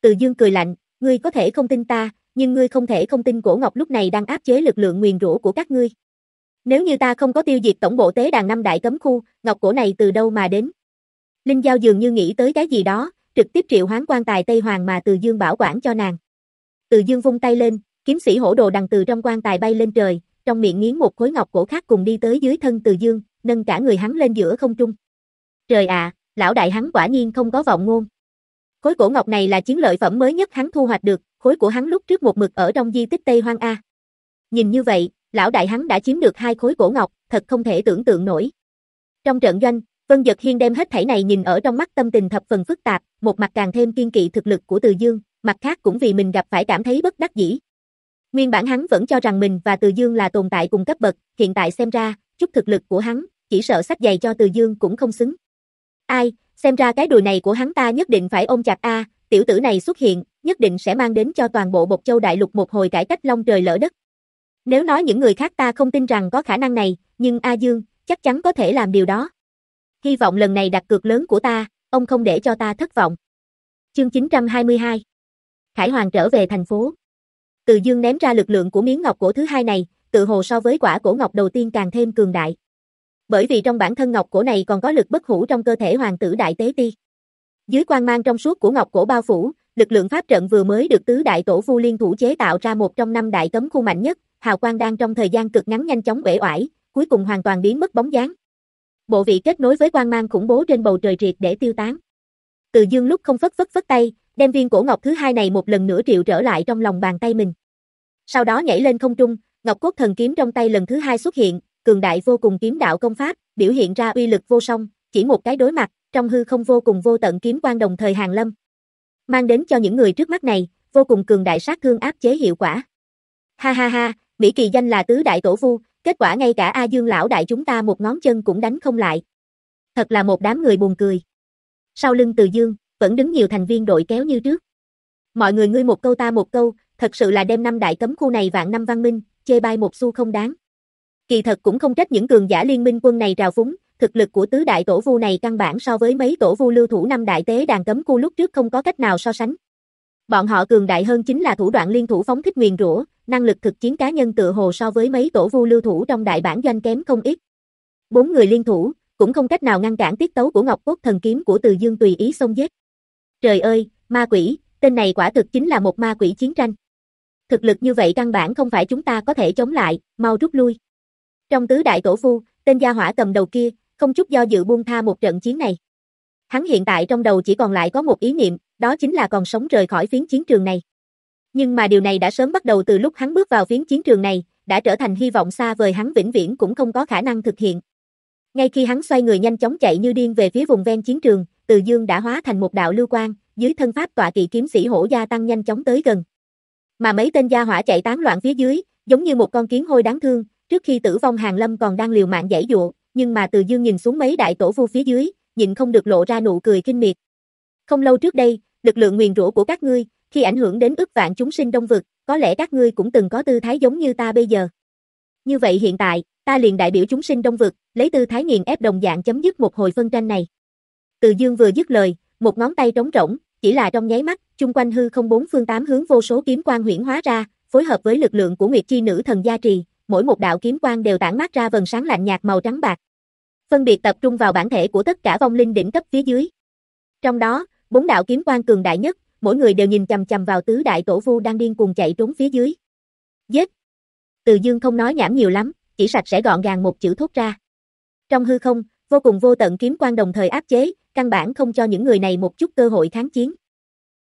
Từ Dương cười lạnh, ngươi có thể không tin ta, nhưng ngươi không thể không tin cổ ngọc lúc này đang áp chế lực lượng nguyền rủa của các ngươi. Nếu như ta không có tiêu diệt tổng bộ tế đàn năm đại cấm khu, ngọc cổ này từ đâu mà đến? Linh Giao dường như nghĩ tới cái gì đó, trực tiếp triệu hoán quan tài Tây Hoàng mà Từ Dương bảo quản cho nàng. Từ Dương vung tay lên, kiếm sĩ hổ đồ đằng từ trong quan tài bay lên trời, trong miệng nghiến một khối ngọc cổ khác cùng đi tới dưới thân Từ Dương, nâng cả người hắn lên giữa không trung. Trời ạ, lão đại hắn quả nhiên không có vọng ngôn. Khối cổ ngọc này là chiến lợi phẩm mới nhất hắn thu hoạch được, khối của hắn lúc trước một mực ở trong di tích Tây Hoang A. Nhìn như vậy, lão đại hắn đã chiếm được hai khối cổ ngọc, thật không thể tưởng tượng nổi. Trong trận doanh, Vân Dật Hiên đem hết thảy này nhìn ở trong mắt tâm tình thập phần phức tạp, một mặt càng thêm kiên kỵ thực lực của Từ Dương, mặt khác cũng vì mình gặp phải cảm thấy bất đắc dĩ. Nguyên bản hắn vẫn cho rằng mình và Từ Dương là tồn tại cùng cấp bậc, hiện tại xem ra, chút thực lực của hắn, chỉ sợ sách giày cho Từ Dương cũng không xứng. Ai, xem ra cái đùi này của hắn ta nhất định phải ôm chặt a, tiểu tử này xuất hiện, nhất định sẽ mang đến cho toàn bộ Bộc Châu Đại Lục một hồi cải cách long trời lỡ đất. Nếu nói những người khác ta không tin rằng có khả năng này, nhưng A Dương, chắc chắn có thể làm điều đó. Hy vọng lần này đặt cược lớn của ta, ông không để cho ta thất vọng. Chương 922 Khải Hoàng trở về thành phố. Từ Dương ném ra lực lượng của miếng ngọc cổ thứ hai này, tự hồ so với quả cổ ngọc đầu tiên càng thêm cường đại. Bởi vì trong bản thân ngọc cổ này còn có lực bất hủ trong cơ thể hoàng tử đại tế ti. Dưới quang mang trong suốt của ngọc cổ bao phủ, lực lượng pháp trận vừa mới được tứ đại tổ vu liên thủ chế tạo ra một trong năm đại cấm khu mạnh nhất, hào quang đang trong thời gian cực ngắn nhanh chóng bể oải, cuối cùng hoàn toàn biến mất bóng dáng. Bộ vị kết nối với quang mang khủng bố trên bầu trời triệt để tiêu tán. Từ Dương lúc không phất phất phất tay, đem viên cổ ngọc thứ hai này một lần nữa triệu trở lại trong lòng bàn tay mình. Sau đó nhảy lên không trung, ngọc cốt thần kiếm trong tay lần thứ hai xuất hiện, cường đại vô cùng kiếm đạo công pháp, biểu hiện ra uy lực vô song, chỉ một cái đối mặt, trong hư không vô cùng vô tận kiếm quan đồng thời hàng lâm. Mang đến cho những người trước mắt này, vô cùng cường đại sát thương áp chế hiệu quả. Ha ha ha, Mỹ kỳ danh là tứ đại tổ vu, kết quả ngay cả A Dương lão đại chúng ta một ngón chân cũng đánh không lại. Thật là một đám người buồn cười. Sau lưng Từ Dương, vẫn đứng nhiều thành viên đội kéo như trước. Mọi người ngươi một câu ta một câu, thật sự là đem năm đại cấm khu này vạn năm văn minh, chê bai một xu không đáng. Kỳ thật cũng không trách những cường giả liên minh quân này trào phúng, thực lực của tứ đại tổ vu này căn bản so với mấy tổ vu lưu thủ năm đại tế đàn cấm khu lúc trước không có cách nào so sánh. Bọn họ cường đại hơn chính là thủ đoạn liên thủ phóng thích nguyền rủa, năng lực thực chiến cá nhân tự hồ so với mấy tổ vu lưu thủ trong đại bản doanh kém không ít. Bốn người liên thủ, cũng không cách nào ngăn cản tiết tấu của Ngọc Cốt thần kiếm của Từ Dương tùy ý xông giết. Trời ơi, ma quỷ, tên này quả thực chính là một ma quỷ chiến tranh. Thực lực như vậy căn bản không phải chúng ta có thể chống lại, mau rút lui. Trong tứ đại tổ phu, tên gia hỏa cầm đầu kia, không chút do dự buông tha một trận chiến này. Hắn hiện tại trong đầu chỉ còn lại có một ý niệm, đó chính là còn sống rời khỏi phiến chiến trường này. Nhưng mà điều này đã sớm bắt đầu từ lúc hắn bước vào phiến chiến trường này, đã trở thành hy vọng xa vời hắn vĩnh viễn cũng không có khả năng thực hiện. Ngay khi hắn xoay người nhanh chóng chạy như điên về phía vùng ven chiến trường, Từ Dương đã hóa thành một đạo lưu quang, dưới thân pháp tọa kỵ kiếm sĩ hổ gia tăng nhanh chóng tới gần. Mà mấy tên gia hỏa chạy tán loạn phía dưới, giống như một con kiến hôi đáng thương, trước khi tử vong Hàng Lâm còn đang liều mạng giải dụa, nhưng mà Từ Dương nhìn xuống mấy đại tổ vu phía dưới, nhịn không được lộ ra nụ cười kinh miệt. Không lâu trước đây, lực lượng nguyền rủa của các ngươi, khi ảnh hưởng đến ức vạn chúng sinh đông vực, có lẽ các ngươi cũng từng có tư thái giống như ta bây giờ. Như vậy hiện tại, ta liền đại biểu chúng sinh đông vực, lấy tư thái nghiền ép đồng dạng chấm dứt một hồi phân tranh này. Từ Dương vừa dứt lời, một ngón tay trống rỗng, chỉ là trong nháy mắt, chung quanh hư không bốn phương tám hướng vô số kiếm quang huyễn hóa ra, phối hợp với lực lượng của Nguyệt Chi nữ thần gia trì, mỗi một đạo kiếm quang đều tản mát ra vầng sáng lạnh nhạt màu trắng bạc. Phân biệt tập trung vào bản thể của tất cả vong linh đỉnh cấp phía dưới. Trong đó, bốn đạo kiếm quan cường đại nhất, mỗi người đều nhìn chầm chầm vào tứ đại tổ vu đang điên cuồng chạy trốn phía dưới. Giết! Từ Dương không nói nhảm nhiều lắm, chỉ sạch sẽ gọn gàng một chữ thốt ra. Trong hư không, vô cùng vô tận kiếm quan đồng thời áp chế, căn bản không cho những người này một chút cơ hội kháng chiến.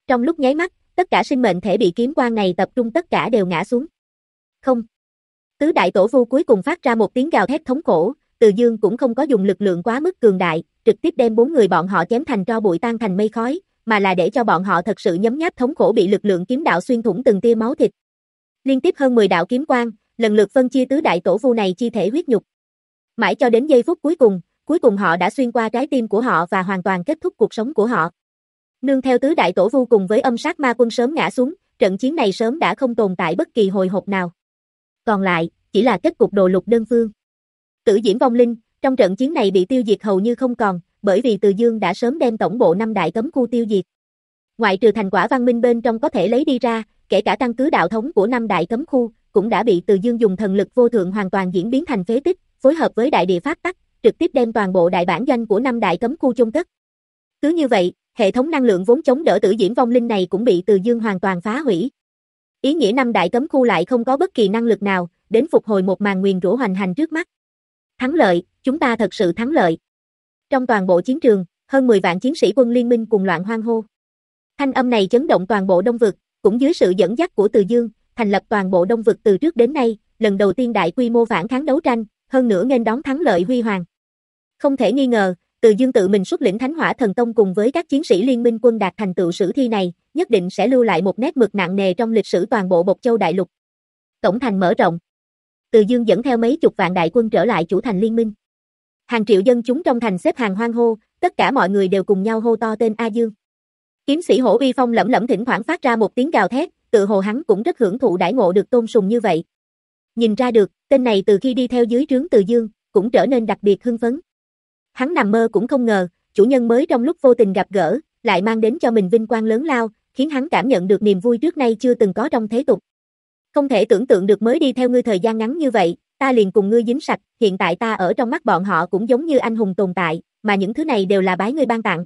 Trong lúc nháy mắt, tất cả sinh mệnh thể bị kiếm quan này tập trung tất cả đều ngã xuống. Không. Tứ đại tổ vu cuối cùng phát ra một tiếng gào thét thống khổ, từ Dương cũng không có dùng lực lượng quá mức cường đại, trực tiếp đem bốn người bọn họ chém thành tro bụi tan thành mây khói, mà là để cho bọn họ thật sự nhấm nháp thống khổ bị lực lượng kiếm đạo xuyên thủng từng tia máu thịt. Liên tiếp hơn 10 đạo kiếm quang, lần lượt phân chia tứ đại tổ vu này chi thể huyết nhục. Mãi cho đến giây phút cuối cùng, cuối cùng họ đã xuyên qua trái tim của họ và hoàn toàn kết thúc cuộc sống của họ. Nương theo tứ đại tổ vu cùng với âm sát ma quân sớm ngã xuống, trận chiến này sớm đã không tồn tại bất kỳ hồi hộp nào. Còn lại, chỉ là kết cục đồ lục đơn phương. Tử Diễm Vong Linh, trong trận chiến này bị tiêu diệt hầu như không còn, bởi vì Từ Dương đã sớm đem tổng bộ năm đại cấm khu tiêu diệt. Ngoại trừ thành quả văn minh bên trong có thể lấy đi ra, kể cả căn cứ đạo thống của năm đại cấm khu, cũng đã bị Từ Dương dùng thần lực vô thượng hoàn toàn diễn biến thành phế tích, phối hợp với đại địa pháp tắc, trực tiếp đem toàn bộ đại bản doanh của năm đại cấm khu chôn cất. Cứ như vậy, hệ thống năng lượng vốn chống đỡ tử diễm vong linh này cũng bị Từ Dương hoàn toàn phá hủy. Ý nghĩa năm đại cấm khu lại không có bất kỳ năng lực nào, đến phục hồi một màn nguyền rủa hoành hành trước mắt. Thắng lợi, chúng ta thật sự thắng lợi. Trong toàn bộ chiến trường, hơn 10 vạn chiến sĩ quân liên minh cùng loạn hoang hô. Thanh âm này chấn động toàn bộ đông vực, cũng dưới sự dẫn dắt của Từ Dương, thành lập toàn bộ đông vực từ trước đến nay, lần đầu tiên đại quy mô phản kháng đấu tranh, hơn nữa nghênh đón thắng lợi huy hoàng. Không thể nghi ngờ, Từ Dương tự mình xuất lĩnh Thánh Hỏa Thần Tông cùng với các chiến sĩ liên minh quân đạt thành tựu sử thi này, nhất định sẽ lưu lại một nét mực nặng nề trong lịch sử toàn bộ Bộc Châu đại lục. Tổng thành mở rộng. Từ Dương dẫn theo mấy chục vạn đại quân trở lại chủ thành liên minh. Hàng triệu dân chúng trong thành xếp hàng hoang hô, tất cả mọi người đều cùng nhau hô to tên A Dương. Kiếm sĩ Hổ Uy Phong lẩm lẩm thỉnh thoảng phát ra một tiếng gào thét, tự hồ hắn cũng rất hưởng thụ đãi ngộ được tôn sùng như vậy. nhìn ra được, tên này từ khi đi theo dưới trướng Từ Dương, cũng trở nên đặc biệt hưng phấn. Hắn nằm mơ cũng không ngờ, chủ nhân mới trong lúc vô tình gặp gỡ, lại mang đến cho mình vinh quang lớn lao, khiến hắn cảm nhận được niềm vui trước nay chưa từng có trong thế tục. Không thể tưởng tượng được mới đi theo ngươi thời gian ngắn như vậy, ta liền cùng ngươi dính sạch, hiện tại ta ở trong mắt bọn họ cũng giống như anh hùng tồn tại, mà những thứ này đều là bái ngươi ban tặng.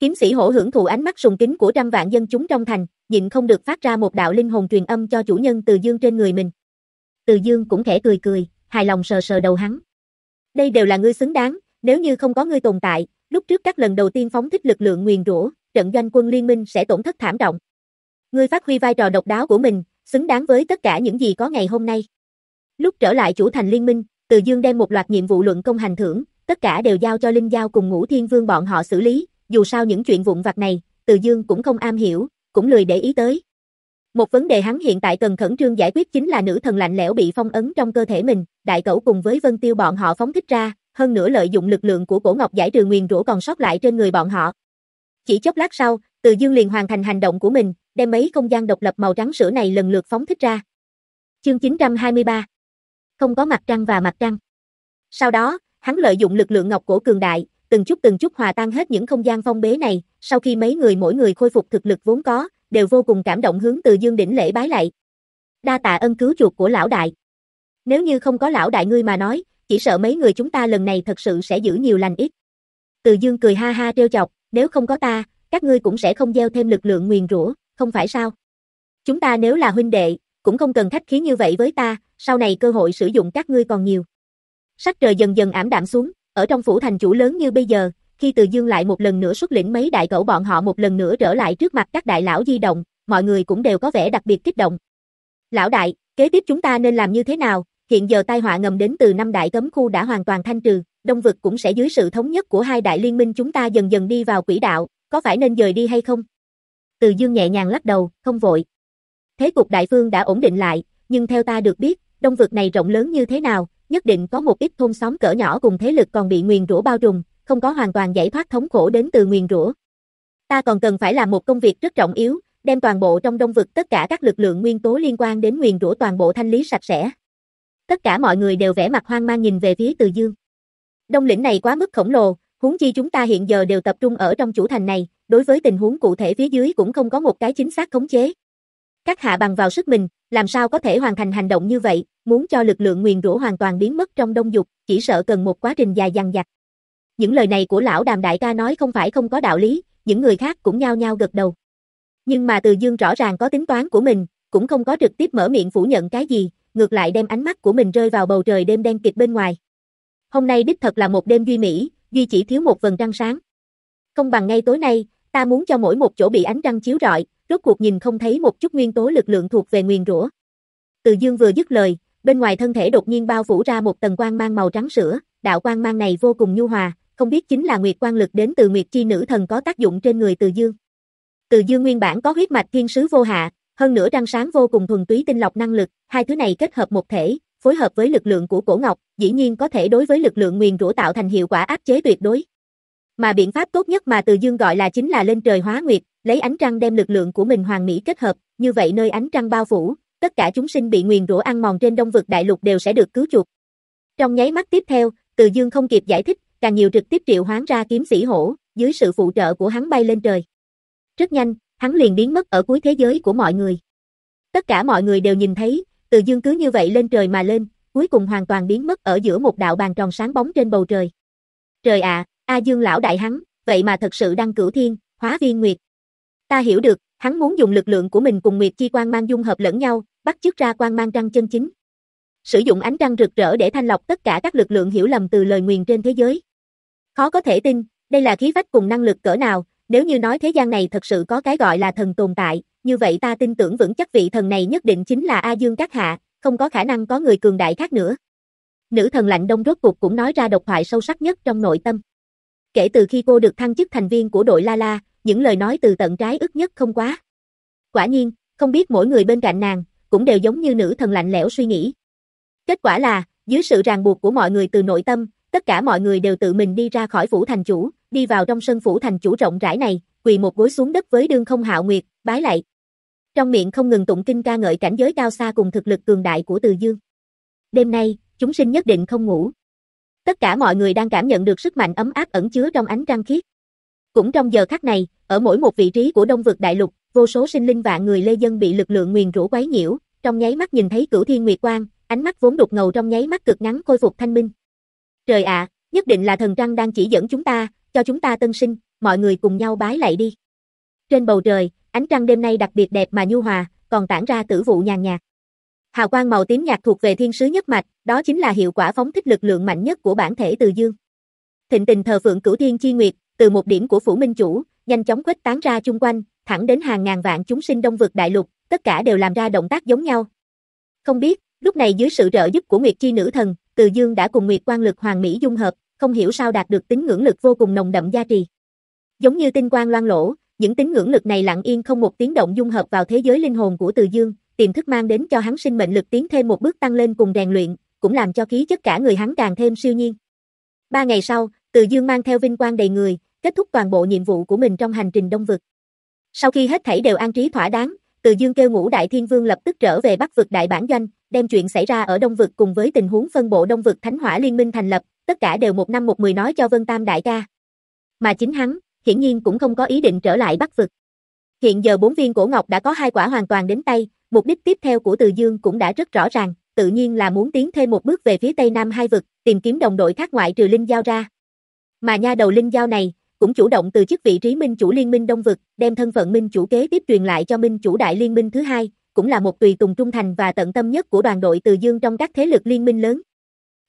Kiếm sĩ hổ hưởng thụ ánh mắt sùng kính của trăm vạn dân chúng trong thành, nhịn không được phát ra một đạo linh hồn truyền âm cho chủ nhân Từ Dương trên người mình. Từ Dương cũng khẽ cười cười, hài lòng sờ sờ đầu hắn. Đây đều là ngươi xứng đáng, nếu như không có ngươi tồn tại, lúc trước các lần đầu tiên phóng thích lực lượng nguyền rủa, trận doanh quân liên minh sẽ tổn thất thảm trọng. Ngươi phát huy vai trò độc đáo của mình, xứng đáng với tất cả những gì có ngày hôm nay. Lúc trở lại chủ thành liên minh, Từ Dương đem một loạt nhiệm vụ luận công hành thưởng, tất cả đều giao cho Linh Giao cùng Ngũ Thiên Vương bọn họ xử lý, dù sao những chuyện vụn vặt này, Từ Dương cũng không am hiểu, cũng lười để ý tới. Một vấn đề hắn hiện tại cần khẩn trương giải quyết chính là nữ thần lạnh lẽo bị phong ấn trong cơ thể mình, đại cẩu cùng với Vân Tiêu bọn họ phóng thích ra, hơn nữa lợi dụng lực lượng của cổ ngọc giải trừ nguyền rủa còn sót lại trên người bọn họ. Chỉ chốc lát sau, Từ Dương liền hoàn thành hành động của mình, đem mấy không gian độc lập màu trắng sữa này lần lượt phóng thích ra. Chương 923 Không có mặt trăng và mặt trăng. Sau đó, hắn lợi dụng lực lượng ngọc cổ cường đại, từng chút từng chút hòa tan hết những không gian phong bế này, sau khi mấy người mỗi người khôi phục thực lực vốn có, đều vô cùng cảm động hướng từ dương đỉnh lễ bái lại. Đa tạ ân cứu chuộc của lão đại. Nếu như không có lão đại ngươi mà nói, chỉ sợ mấy người chúng ta lần này thật sự sẽ giữ nhiều lành ít. Từ dương cười ha ha trêu chọc, nếu không có ta, các ngươi cũng sẽ không gieo thêm lực lượng nguyền rủa, không phải sao? Chúng ta nếu là huynh đệ, cũng không cần khách khí như vậy với ta, sau này cơ hội sử dụng các ngươi còn nhiều. Sắc trời dần dần ảm đạm xuống, ở trong phủ thành chủ lớn như bây giờ, khi Từ Dương lại một lần nữa xuất lĩnh mấy đại cẩu bọn họ một lần nữa trở lại trước mặt các đại lão di động, mọi người cũng đều có vẻ đặc biệt kích động. Lão đại, kế tiếp chúng ta nên làm như thế nào? Hiện giờ tai họa ngầm đến từ năm đại cấm khu đã hoàn toàn thanh trừ, đông vực cũng sẽ dưới sự thống nhất của hai đại liên minh chúng ta dần dần đi vào quỹ đạo, có phải nên dời đi hay không? Từ Dương nhẹ nhàng lắc đầu, không vội. Thế cục đại phương đã ổn định lại, nhưng theo ta được biết, đông vực này rộng lớn như thế nào, nhất định có một ít thôn xóm cỡ nhỏ cùng thế lực còn bị nguyền rủa bao trùm, không có hoàn toàn giải thoát thống khổ đến từ nguyền rủa. Ta còn cần phải làm một công việc rất trọng yếu, đem toàn bộ trong đông vực tất cả các lực lượng nguyên tố liên quan đến nguyền rủa toàn bộ thanh lý sạch sẽ. Tất cả mọi người đều vẻ mặt hoang mang nhìn về phía Từ Dương. Đông lĩnh này quá mức khổng lồ, huống chi chúng ta hiện giờ đều tập trung ở trong chủ thành này, đối với tình huống cụ thể phía dưới cũng không có một cái chính xác khống chế. Các hạ bằng vào sức mình, làm sao có thể hoàn thành hành động như vậy, muốn cho lực lượng nguyền Rũ hoàn toàn biến mất trong đông dục, chỉ sợ cần một quá trình dài dằng dặc. Những lời này của lão đàm đại ca nói không phải không có đạo lý, những người khác cũng nhao nhao gật đầu. Nhưng mà Từ Dương rõ ràng có tính toán của mình, cũng không có trực tiếp mở miệng phủ nhận cái gì, ngược lại đem ánh mắt của mình rơi vào bầu trời đêm đen kịt bên ngoài. Hôm nay đích thật là một đêm duy mỹ, duy chỉ thiếu một vầng trăng sáng. Không bằng ngay tối nay, ta muốn cho mỗi một chỗ bị ánh trăng chiếu rọi, rốt cuộc nhìn không thấy một chút nguyên tố lực lượng thuộc về nguyền rủa. Từ Dương vừa dứt lời, bên ngoài thân thể đột nhiên bao phủ ra một tầng quang mang màu trắng sữa, đạo quang mang này vô cùng nhu hòa, không biết chính là nguyệt quang lực đến từ nguyệt chi nữ thần có tác dụng trên người Từ Dương. Từ Dương nguyên bản có huyết mạch thiên sứ vô hạ, hơn nữa trăng sáng vô cùng thuần túy tinh lọc năng lực, hai thứ này kết hợp một thể, phối hợp với lực lượng của cổ ngọc, dĩ nhiên có thể đối với lực lượng nguyền rủa tạo thành hiệu quả áp chế tuyệt đối. Mà biện pháp tốt nhất mà Từ Dương gọi là chính là lên trời hóa nguyệt, lấy ánh trăng đem lực lượng của mình hoàn mỹ kết hợp, như vậy nơi ánh trăng bao phủ, tất cả chúng sinh bị nguyền rủa ăn mòn trên đông vực đại lục đều sẽ được cứu chuộc. Trong nháy mắt tiếp theo, Từ Dương không kịp giải thích, càng nhiều trực tiếp triệu hoán ra kiếm sĩ hổ, dưới sự phụ trợ của hắn bay lên trời. Rất nhanh, hắn liền biến mất ở cuối thế giới của mọi người. Tất cả mọi người đều nhìn thấy, Từ Dương cứ như vậy lên trời mà lên, cuối cùng hoàn toàn biến mất ở giữa một đạo bàn tròn sáng bóng trên bầu trời. Trời ạ, A Dương lão đại hắn, vậy mà thật sự đang cửu thiên, hóa viên nguyệt. Ta hiểu được, hắn muốn dùng lực lượng của mình cùng nguyệt chi quang mang dung hợp lẫn nhau, bắt chước ra quang mang trăng chân chính. Sử dụng ánh trăng rực rỡ để thanh lọc tất cả các lực lượng hiểu lầm từ lời nguyền trên thế giới. Khó có thể tin, đây là khí phách cùng năng lực cỡ nào, nếu như nói thế gian này thật sự có cái gọi là thần tồn tại, như vậy ta tin tưởng vững chắc vị thần này nhất định chính là A Dương Các Hạ, không có khả năng có người cường đại khác nữa. Nữ thần lạnh đông rốt cuộc cũng nói ra độc thoại sâu sắc nhất trong nội tâm. Kể từ khi cô được thăng chức thành viên của đội La La, những lời nói từ tận trái ức nhất không quá. Quả nhiên, không biết mỗi người bên cạnh nàng, cũng đều giống như nữ thần lạnh lẽo suy nghĩ. Kết quả là, dưới sự ràng buộc của mọi người từ nội tâm, tất cả mọi người đều tự mình đi ra khỏi phủ thành chủ, đi vào trong sân phủ thành chủ rộng rãi này, quỳ một gối xuống đất với đương không hạo nguyệt, bái lại. Trong miệng không ngừng tụng kinh ca ngợi cảnh giới cao xa cùng thực lực cường đại của Từ Dương. Đêm nay, chúng sinh nhất định không ngủ. Tất cả mọi người đang cảm nhận được sức mạnh ấm áp ẩn chứa trong ánh trăng khiết. Cũng trong giờ khắc này, ở mỗi một vị trí của Đông vực đại lục, vô số sinh linh vạn người lê dân bị lực lượng nguyền rủa quấy nhiễu, trong nháy mắt nhìn thấy cửu thiên nguyệt quang, ánh mắt vốn đục ngầu trong nháy mắt cực ngắn khôi phục thanh minh. Trời ạ, nhất định là thần trăng đang chỉ dẫn chúng ta, cho chúng ta tân sinh, mọi người cùng nhau bái lạy đi. Trên bầu trời, ánh trăng đêm nay đặc biệt đẹp mà nhu hòa, còn tản ra tử vụ nhàn nhạt. Hào quang màu tím nhạt thuộc về thiên sứ nhất mạch, đó chính là hiệu quả phóng thích lực lượng mạnh nhất của bản thể từ dương. Thịnh tình thờ phượng cửu thiên chi nguyệt, từ một điểm của phủ minh chủ, nhanh chóng khuếch tán ra chung quanh, thẳng đến hàng ngàn vạn chúng sinh đông vực đại lục, tất cả đều làm ra động tác giống nhau. Không biết, lúc này dưới sự trợ giúp của Nguyệt chi nữ thần, Từ Dương đã cùng Nguyệt quang lực hoàng mỹ dung hợp, không hiểu sao đạt được tính ngưỡng lực vô cùng nồng đậm gia trì. Giống như tinh quang loan lỗ, những tính ngưỡng lực này lặng yên không một tiếng động dung hợp vào thế giới linh hồn của Từ Dương, tiềm thức mang đến cho hắn sinh mệnh lực tiến thêm một bước tăng lên cùng rèn luyện, cũng làm cho khí chất cả người hắn càng thêm siêu nhiên. Ba ngày sau, Từ Dương mang theo vinh quang đầy người, kết thúc toàn bộ nhiệm vụ của mình trong hành trình đông vực. Sau khi hết thảy đều an trí thỏa đáng, Từ Dương kêu ngũ đại thiên vương lập tức trở về Bắc vực đại bản doanh, đem chuyện xảy ra ở Đông vực cùng với tình huống phân bộ Đông vực Thánh Hỏa Liên minh thành lập, tất cả đều một năm một mười nói cho Vân Tam đại ca. Mà chính hắn, hiển nhiên cũng không có ý định trở lại Bắc vực. Hiện giờ bốn viên cổ ngọc đã có hai quả hoàn toàn đến tay, mục đích tiếp theo của Từ Dương cũng đã rất rõ ràng, tự nhiên là muốn tiến thêm một bước về phía Tây Nam hai vực, tìm kiếm đồng đội khác ngoại trừ Linh Giao ra. Mà nha đầu Linh Giao này, cũng chủ động từ chức vị trí minh chủ liên minh Đông vực, đem thân phận minh chủ kế tiếp truyền lại cho minh chủ đại liên minh thứ hai, cũng là một tùy tùng trung thành và tận tâm nhất của đoàn đội Từ Dương trong các thế lực liên minh lớn.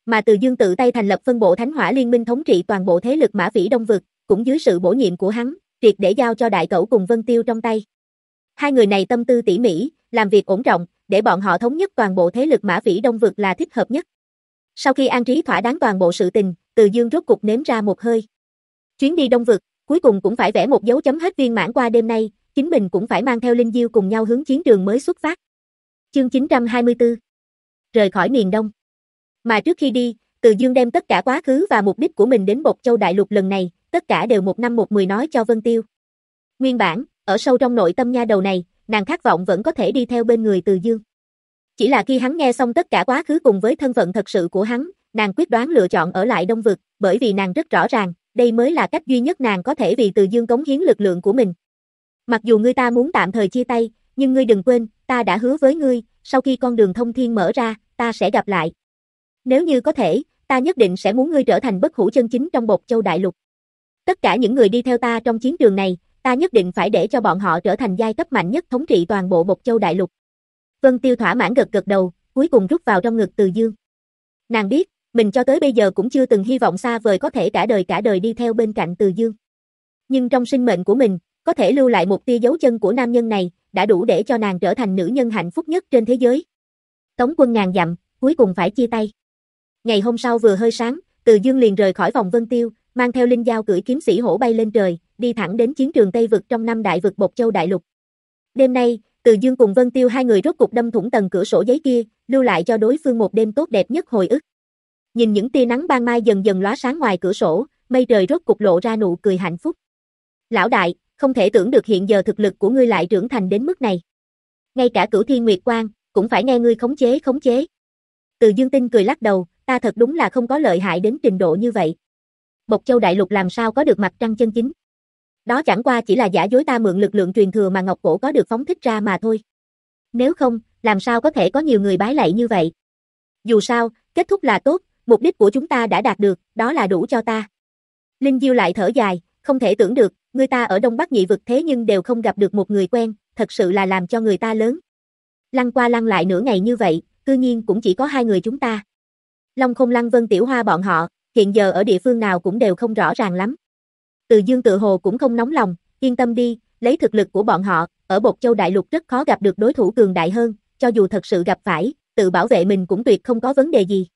Mà Từ Dương tự tay thành lập phân bộ Thánh Hỏa Liên minh thống trị toàn bộ thế lực Mã Vĩ Đông vực, cũng dưới sự bổ nhiệm của hắn, triệt để giao cho đại cẩu cùng Vân Tiêu trong tay. Hai người này tâm tư tỉ mỉ, làm việc ổn trọng, để bọn họ thống nhất toàn bộ thế lực Mã Vĩ Đông vực là thích hợp nhất. Sau khi an trí thỏa đáng toàn bộ sự tình, Từ Dương rốt cục nếm ra một hơi. Chuyến đi Đông vực, cuối cùng cũng phải vẽ một dấu chấm hết viên mãn qua đêm nay, chính mình cũng phải mang theo Linh Diêu cùng nhau hướng chiến trường mới xuất phát. Chương 924 Rời khỏi miền Đông Mà trước khi đi, Từ Dương đem tất cả quá khứ và mục đích của mình đến Bộc Châu Đại Lục lần này, tất cả đều một năm một mười nói cho Vân Tiêu. Nguyên bản, ở sâu trong nội tâm nha đầu này, nàng khát vọng vẫn có thể đi theo bên người Từ Dương. Chỉ là khi hắn nghe xong tất cả quá khứ cùng với thân phận thật sự của hắn, nàng quyết đoán lựa chọn ở lại Đông Vực, bởi vì nàng rất rõ ràng, đây mới là cách duy nhất nàng có thể vì Từ Dương cống hiến lực lượng của mình. Mặc dù ngươi ta muốn tạm thời chia tay, nhưng ngươi đừng quên, ta đã hứa với ngươi, sau khi con đường thông thiên mở ra, ta sẽ gặp lại. Nếu như có thể, ta nhất định sẽ muốn ngươi trở thành bất hủ chân chính trong bột châu đại lục. Tất cả những người đi theo ta trong chiến trường này, ta nhất định phải để cho bọn họ trở thành giai cấp mạnh nhất thống trị toàn bộ một Châu Đại Lục. Vân Tiêu thỏa mãn gật gật đầu, cuối cùng rút vào trong ngực Từ Dương. Nàng biết, mình cho tới bây giờ cũng chưa từng hy vọng xa vời có thể cả đời cả đời đi theo bên cạnh Từ Dương. Nhưng trong sinh mệnh của mình, có thể lưu lại một tia dấu chân của nam nhân này, đã đủ để cho nàng trở thành nữ nhân hạnh phúc nhất trên thế giới. Tống quân ngàn dặm, cuối cùng phải chia tay. Ngày hôm sau vừa hơi sáng, Từ Dương liền rời khỏi phòng Vân Tiêu, mang theo linh dao cưỡi kiếm sĩ hổ bay lên trời, đi thẳng đến chiến trường Tây vực trong năm đại vực Bộc Châu đại lục. Đêm nay, Từ Dương cùng Vân Tiêu hai người rốt cục đâm thủng tầng cửa sổ giấy kia, lưu lại cho đối phương một đêm tốt đẹp nhất hồi ức. Nhìn những tia nắng ban mai dần dần lóa sáng ngoài cửa sổ, mây trời rốt cục lộ ra nụ cười hạnh phúc. Lão đại, không thể tưởng được hiện giờ thực lực của ngươi lại trưởng thành đến mức này. Ngay cả cửu thiên nguyệt quang, cũng phải nghe ngươi khống chế khống chế. Từ Dương Tinh cười lắc đầu, ta thật đúng là không có lợi hại đến trình độ như vậy. Bộc Châu Đại Lục làm sao có được mặt trăng chân chính. Đó chẳng qua chỉ là giả dối ta mượn lực lượng truyền thừa mà Ngọc Cổ có được phóng thích ra mà thôi. Nếu không, làm sao có thể có nhiều người bái lạy như vậy. Dù sao, kết thúc là tốt, mục đích của chúng ta đã đạt được, đó là đủ cho ta. Linh Diêu lại thở dài, không thể tưởng được, người ta ở Đông Bắc nhị vực thế nhưng đều không gặp được một người quen, thật sự là làm cho người ta lớn. Lăng qua lăng lại nửa ngày như vậy, cư nhiên cũng chỉ có hai người chúng ta. Long không lăng vân tiểu hoa bọn họ, hiện giờ ở địa phương nào cũng đều không rõ ràng lắm. Từ dương tự hồ cũng không nóng lòng, yên tâm đi, lấy thực lực của bọn họ, ở Bột Châu Đại Lục rất khó gặp được đối thủ cường đại hơn, cho dù thật sự gặp phải, tự bảo vệ mình cũng tuyệt không có vấn đề gì.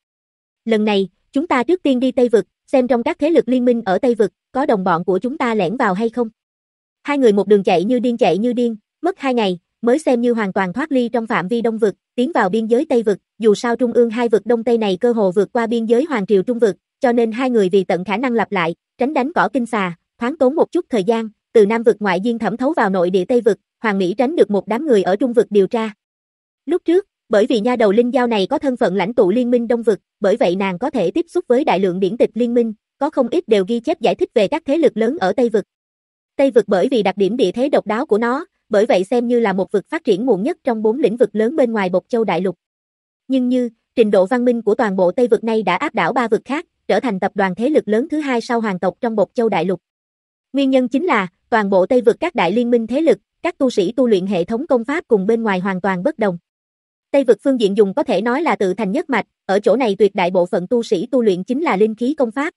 Lần này, chúng ta trước tiên đi Tây Vực, xem trong các thế lực liên minh ở Tây Vực, có đồng bọn của chúng ta lẻn vào hay không. Hai người một đường chạy như điên chạy như điên, mất hai ngày, mới xem như hoàn toàn thoát ly trong phạm vi Đông Vực, tiến vào biên giới Tây Vực, dù sao trung ương hai vực Đông Tây này cơ hồ vượt qua biên giới Hoàng Triều Trung Vực, cho nên hai người vì tận khả năng lặp lại, tránh đánh cỏ kinh xà, thoáng tốn một chút thời gian, từ Nam vực ngoại diên thẩm thấu vào nội địa Tây vực, Hoàng Mỹ tránh được một đám người ở Trung vực điều tra. Lúc trước, Bởi vì nha đầu linh giao này có thân phận lãnh tụ liên minh Đông Vực, bởi vậy nàng có thể tiếp xúc với đại lượng điển tịch liên minh, có không ít đều ghi chép giải thích về các thế lực lớn ở Tây Vực. Tây Vực bởi vì đặc điểm địa thế độc đáo của nó, bởi vậy xem như là một vực phát triển muộn nhất trong bốn lĩnh vực lớn bên ngoài Bộc Châu Đại Lục. Nhưng như, trình độ văn minh của toàn bộ Tây Vực này đã áp đảo ba vực khác, trở thành tập đoàn thế lực lớn thứ hai sau hoàng tộc trong Bộc Châu Đại Lục. Nguyên nhân chính là, toàn bộ Tây Vực các đại liên minh thế lực, các tu sĩ tu luyện hệ thống công pháp cùng bên ngoài hoàn toàn bất đồng. Tây vực phương diện dùng có thể nói là tự thành nhất mạch, ở chỗ này tuyệt đại bộ phận tu sĩ tu luyện chính là linh khí công pháp.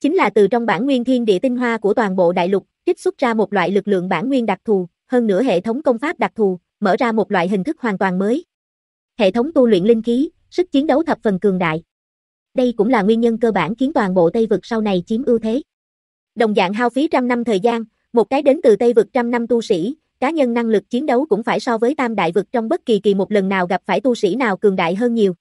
Chính là từ trong bản nguyên thiên địa tinh hoa của toàn bộ đại lục, trích xuất ra một loại lực lượng bản nguyên đặc thù, hơn nữa hệ thống công pháp đặc thù, mở ra một loại hình thức hoàn toàn mới. Hệ thống tu luyện linh khí, sức chiến đấu thập phần cường đại. Đây cũng là nguyên nhân cơ bản khiến toàn bộ Tây vực sau này chiếm ưu thế. Đồng dạng hao phí trăm năm thời gian, một cái đến từ Tây vực trăm năm tu sĩ, cá nhân năng lực chiến đấu cũng phải so với tam đại vực trong bất kỳ kỳ một lần nào gặp phải tu sĩ nào cường đại hơn nhiều.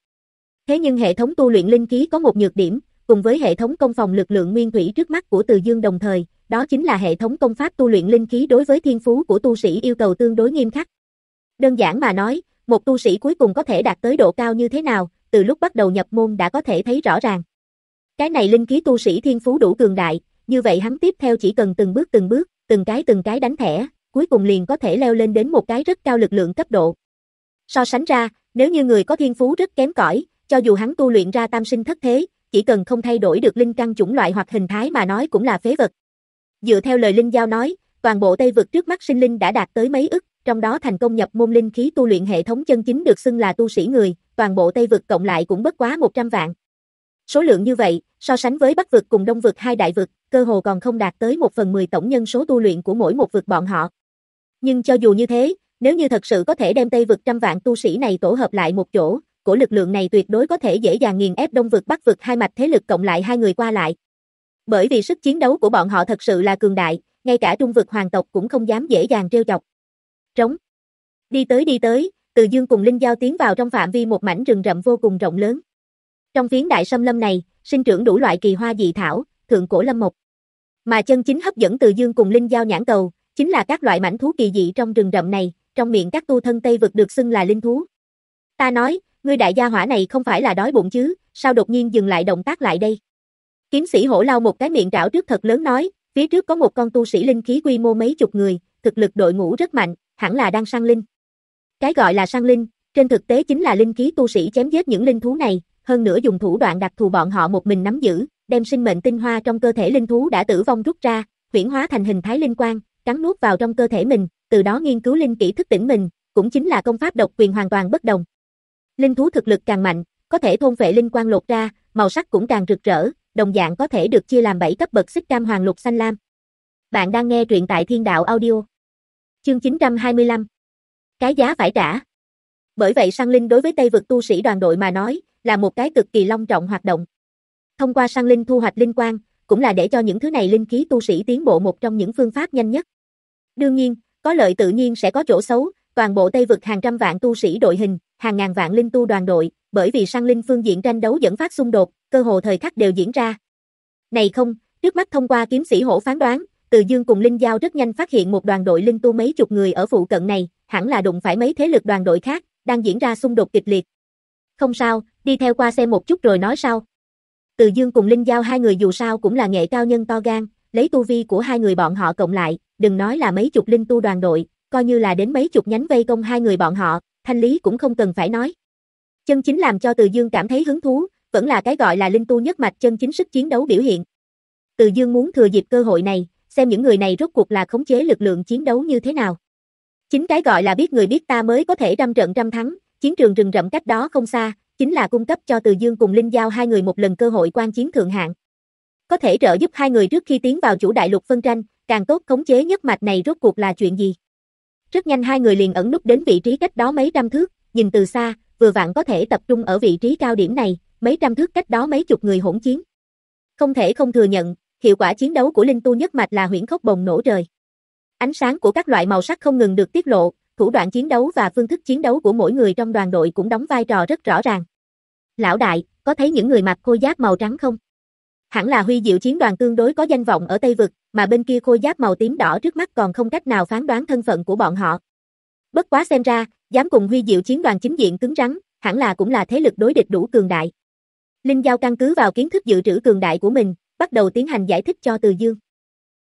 Thế nhưng hệ thống tu luyện linh khí có một nhược điểm, cùng với hệ thống công phòng lực lượng nguyên thủy trước mắt của Từ Dương đồng thời, đó chính là hệ thống công pháp tu luyện linh khí đối với thiên phú của tu sĩ yêu cầu tương đối nghiêm khắc. Đơn giản mà nói, một tu sĩ cuối cùng có thể đạt tới độ cao như thế nào, từ lúc bắt đầu nhập môn đã có thể thấy rõ ràng. Cái này linh khí tu sĩ thiên phú đủ cường đại, như vậy hắn tiếp theo chỉ cần từng bước từng bước, từng cái từng cái đánh thẻ, cuối cùng liền có thể leo lên đến một cái rất cao lực lượng cấp độ. So sánh ra, nếu như người có thiên phú rất kém cỏi, cho dù hắn tu luyện ra tam sinh thất thế, chỉ cần không thay đổi được linh căn chủng loại hoặc hình thái mà nói cũng là phế vật. Dựa theo lời Linh Giao nói, toàn bộ Tây vực trước mắt sinh linh đã đạt tới mấy ức, trong đó thành công nhập môn linh khí tu luyện hệ thống chân chính được xưng là tu sĩ người, toàn bộ Tây vực cộng lại cũng bất quá 100 vạn. Số lượng như vậy, so sánh với Bắc vực cùng Đông vực hai đại vực, cơ hồ còn không đạt tới một phần 10 tổng nhân số tu luyện của mỗi một vực bọn họ. Nhưng cho dù như thế, nếu như thật sự có thể đem Tây vực trăm vạn tu sĩ này tổ hợp lại một chỗ, của lực lượng này tuyệt đối có thể dễ dàng nghiền ép Đông vực Bắc vực hai mạch thế lực cộng lại hai người qua lại. Bởi vì sức chiến đấu của bọn họ thật sự là cường đại, ngay cả Trung vực hoàng tộc cũng không dám dễ dàng trêu chọc. Trống. Đi tới đi tới, Từ Dương cùng Linh Giao tiến vào trong phạm vi một mảnh rừng rậm vô cùng rộng lớn. Trong phiến đại sâm lâm này, sinh trưởng đủ loại kỳ hoa dị thảo, thượng cổ lâm mộc. Mà chân chính hấp dẫn Từ Dương cùng Linh Giao nhãn cầu, chính là các loại mảnh thú kỳ dị trong rừng rậm này, trong miệng các tu thân Tây vực được xưng là linh thú. Ta nói, ngươi đại gia hỏa này không phải là đói bụng chứ, sao đột nhiên dừng lại động tác lại đây? Kiếm sĩ hổ lau một cái miệng trảo trước thật lớn nói, phía trước có một con tu sĩ linh khí quy mô mấy chục người, thực lực đội ngũ rất mạnh, hẳn là đang săn linh. Cái gọi là săn linh, trên thực tế chính là linh khí tu sĩ chém giết những linh thú này, hơn nữa dùng thủ đoạn đặc thù bọn họ một mình nắm giữ, đem sinh mệnh tinh hoa trong cơ thể linh thú đã tử vong rút ra, chuyển hóa thành hình thái linh quang, cắn nuốt vào trong cơ thể mình, từ đó nghiên cứu linh kỹ thức tỉnh mình, cũng chính là công pháp độc quyền hoàn toàn bất đồng. Linh thú thực lực càng mạnh, có thể thôn phệ linh quang lột ra, màu sắc cũng càng rực rỡ, đồng dạng có thể được chia làm 7 cấp bậc xích cam hoàng lục xanh lam. Bạn đang nghe truyện tại Thiên Đạo Audio. Chương 925. Cái giá phải trả. Bởi vậy sang linh đối với Tây vực tu sĩ đoàn đội mà nói, là một cái cực kỳ long trọng hoạt động. Thông qua săn linh thu hoạch linh quang, cũng là để cho những thứ này linh khí tu sĩ tiến bộ một trong những phương pháp nhanh nhất. Đương nhiên, có lợi tự nhiên sẽ có chỗ xấu, toàn bộ Tây vực hàng trăm vạn tu sĩ đội hình, hàng ngàn vạn linh tu đoàn đội, bởi vì săn linh phương diện tranh đấu dẫn phát xung đột, cơ hồ thời khắc đều diễn ra. Này không, trước mắt thông qua kiếm sĩ hổ phán đoán, Từ Dương cùng Linh Giao rất nhanh phát hiện một đoàn đội linh tu mấy chục người ở phụ cận này, hẳn là đụng phải mấy thế lực đoàn đội khác, đang diễn ra xung đột kịch liệt. Không sao, đi theo qua xem một chút rồi nói sau. Từ Dương cùng Linh Giao hai người dù sao cũng là nghệ cao nhân to gan, lấy tu vi của hai người bọn họ cộng lại, đừng nói là mấy chục linh tu đoàn đội, coi như là đến mấy chục nhánh vây công hai người bọn họ, thanh lý cũng không cần phải nói. Chân chính làm cho Từ Dương cảm thấy hứng thú, vẫn là cái gọi là linh tu nhất mạch chân chính sức chiến đấu biểu hiện. Từ Dương muốn thừa dịp cơ hội này, xem những người này rốt cuộc là khống chế lực lượng chiến đấu như thế nào. Chính cái gọi là biết người biết ta mới có thể trăm trận trăm thắng, chiến trường rừng rậm cách đó không xa, chính là cung cấp cho Từ Dương cùng Linh Giao hai người một lần cơ hội quan chiến thượng hạng. Có thể trợ giúp hai người trước khi tiến vào chủ đại lục phân tranh, càng tốt khống chế nhất mạch này rốt cuộc là chuyện gì. Rất nhanh hai người liền ẩn núp đến vị trí cách đó mấy trăm thước, nhìn từ xa, vừa vặn có thể tập trung ở vị trí cao điểm này, mấy trăm thước cách đó mấy chục người hỗn chiến. Không thể không thừa nhận, hiệu quả chiến đấu của linh tu nhất mạch là huyễn khốc bồng nổ trời. Ánh sáng của các loại màu sắc không ngừng được tiết lộ, thủ đoạn chiến đấu và phương thức chiến đấu của mỗi người trong đoàn đội cũng đóng vai trò rất rõ ràng. Lão đại, có thấy những người mặc khôi giáp màu trắng không? Hẳn là huy diệu chiến đoàn tương đối có danh vọng ở Tây Vực, mà bên kia khôi giáp màu tím đỏ trước mắt còn không cách nào phán đoán thân phận của bọn họ. Bất quá xem ra, dám cùng huy diệu chiến đoàn chính diện cứng rắn, hẳn là cũng là thế lực đối địch đủ cường đại. Linh Giao căn cứ vào kiến thức dự trữ cường đại của mình, bắt đầu tiến hành giải thích cho Từ Dương.